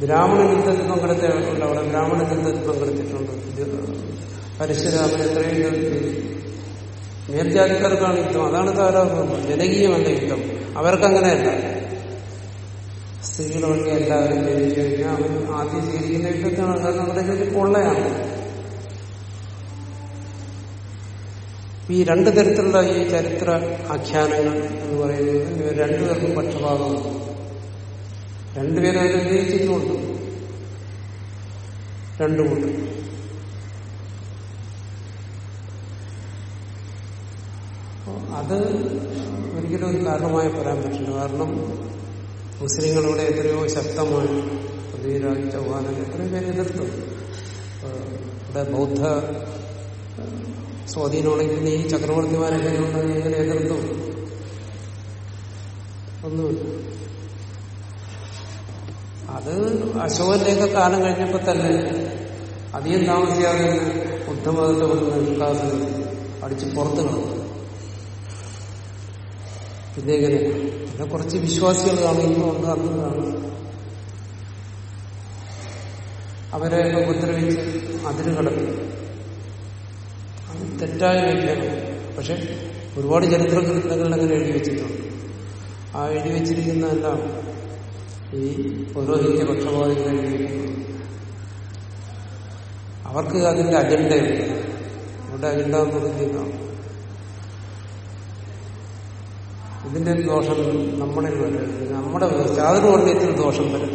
ബ്രാഹ്മണ യുദ്ധത്തിൽ പങ്കെടുത്തിട്ടുണ്ട് അവിടെ ബ്രാഹ്മണ യുദ്ധത്തിൽ പങ്കെടുത്തിട്ടുണ്ട് പരശുരാമൻ എത്രയും. മേൽജാതിക്കാർക്കാണ് യുദ്ധം. അതാണ് താരാപുരം ജനകീയമല്ല യുദ്ധം. അവർക്കങ്ങനെയല്ല. സ്ത്രീകളൊക്കെ എല്ലാവരും ജനിച്ചു കഴിഞ്ഞാൽ അവൻ ആദ്യം സ്വീകരിക്കുന്ന യുദ്ധത്തിനാണ്. കാരണം അവിടെ ഒരു കൊള്ളയാണ് ഈ രണ്ടു തരത്തിലുള്ള ഈ ചരിത്ര ആഖ്യാനങ്ങൾ എന്ന് പറയുന്നത് ഇവർ രണ്ടുപേർക്കും പക്ഷപാതമാണ്. രണ്ടുപേരും അതിൽ ഉപയോഗിച്ചിട്ടുണ്ട് രണ്ടു കൂട്ടം അത് ഒരിക്കലും ഒരു കാരണമായി പറയാൻ പറ്റില്ല. കാരണം മുസ്ലിങ്ങളുടെ എത്രയോ ശക്തമായി പൃഥ്വിരാജ് ചൗഹാനൻ എത്രയോ പേര് എതിർത്തു ഇവിടെ ബൗദ്ധ സ്വാധീനമാണെങ്കിൽ ഈ ചക്രവർത്തിമാരെങ്ങനെയുണ്ടെന്ന് എങ്ങനെ എതിർത്തു. ഒന്നുമില്ല. അത് അശോകന്റെയൊക്കെ കാലം കഴിഞ്ഞപ്പോ തന്നെ അധികം താമസിയാതെ ബുദ്ധമതത്തെ കൊടുക്കുന്ന നിൽക്കാതെ അടിച്ച് പുറത്തു കളഞ്ഞു പിന്നെ ഇങ്ങനെ പിന്നെ കുറച്ച് വിശ്വാസികൾ കാണും. ഒന്ന് ഉണ്ട് അന്ന് കാണും. അവരെയൊക്കെ ഉപദ്രവിച്ച് അതിര് കടത്തി അത് തെറ്റായ വ്യക്തിയാണ് പക്ഷെ ഒരുപാട് ചരിത്ര ഗ്രന്ഥങ്ങളിൽ അങ്ങനെ എഴുതി വെച്ചിട്ടുണ്ട്. ആ എഴുതി വെച്ചിരിക്കുന്നതെല്ലാം ഈ പുരോഹിത്യ പക്ഷപാതികൾ അവർക്ക് അതിന്റെ അജണ്ടയുണ്ട് അവരുടെ അജണ്ട ഇതാണ് ഇതിന്റെ ഒരു ദോഷം നമ്മളിൽ വരരുത്. നമ്മുടെ ചാതുർവർണയത്തിൽ ദോഷം വരും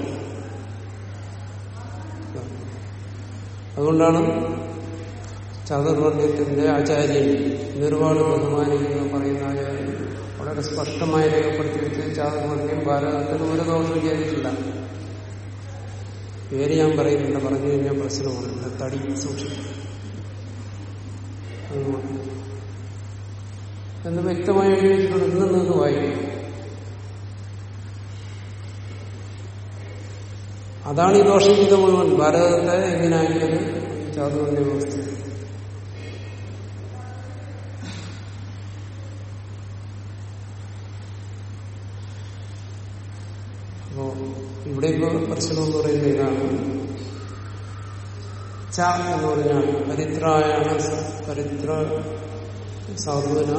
അതുകൊണ്ടാണ് ചാതുർവർണയത്തിന്റെ ആചാര്യൻ ഇന്ന് ഒരുപാട് ബഹുമാനിക്കുന്ന പറയുന്ന ആചാര്യൻ വളരെ സ്പഷ്ടമായി രേഖപ്പെടുത്തി വെച്ച് ചാതുർവർണയം ഭാരതത്തിന് ഒരു ദോഷം വിചാരിച്ചില്ല പേര് ഞാൻ പറയുന്നില്ല പറഞ്ഞു കഴിഞ്ഞാൽ പ്രശ്നമാണ് തടി സൂക്ഷിക്കും. എന്ന് വ്യക്തമായി എഴുതി വെച്ചിട്ടുണ്ട് ഇന്ന് നിങ്ങൾക്ക് വായിക്കും. അതാണ് ഈ ദോഷം ചെയ്ത മുഴുവൻ. ഭാരതത്തെ എങ്ങനെയാക്കിയത് ചാതുർണ്യ വ്യവസ്ഥ. പ്രശ്നം എന്ന് പറയുന്നത് ഇതാണ് ച എന്ന് പറഞ്ഞാൽ പരിത്രായാണ് പരിത്ര സാധുവിന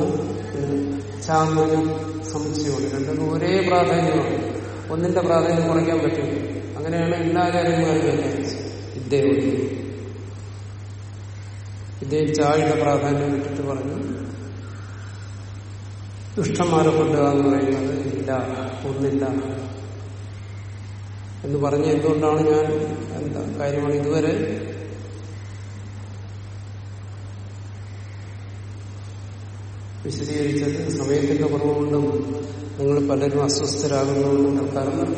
ച എന്ന് രണ്ടും ഒരേ പ്രാധാന്യമാണ്. ഒന്നിന്റെ പ്രാധാന്യം കുറയ്ക്കാൻ പറ്റും. അങ്ങനെയാണ് എല്ലാ കാര്യങ്ങളും ഇദ്ദേഹം ഇദ്ദേഹം ചായയുടെ പ്രാധാന്യം വിട്ടിട്ട് പറഞ്ഞു ദുഷ്ടന്മാരെ കൊണ്ടുക എന്ന് പറയുന്നത് ഇല്ല ഒന്നില്ല. എന്ന് പറഞ്ഞ എന്തുകൊണ്ടാണ് ഞാൻ എന്താ കാര്യമാണ് ഇതുവരെ? വിശദീകരിച്ചത് സമയത്തിന്റെ കുറവുകൊണ്ടും നിങ്ങൾ പലരും അസ്വസ്ഥരാകുന്നതുകൊണ്ടും തൽക്കാലം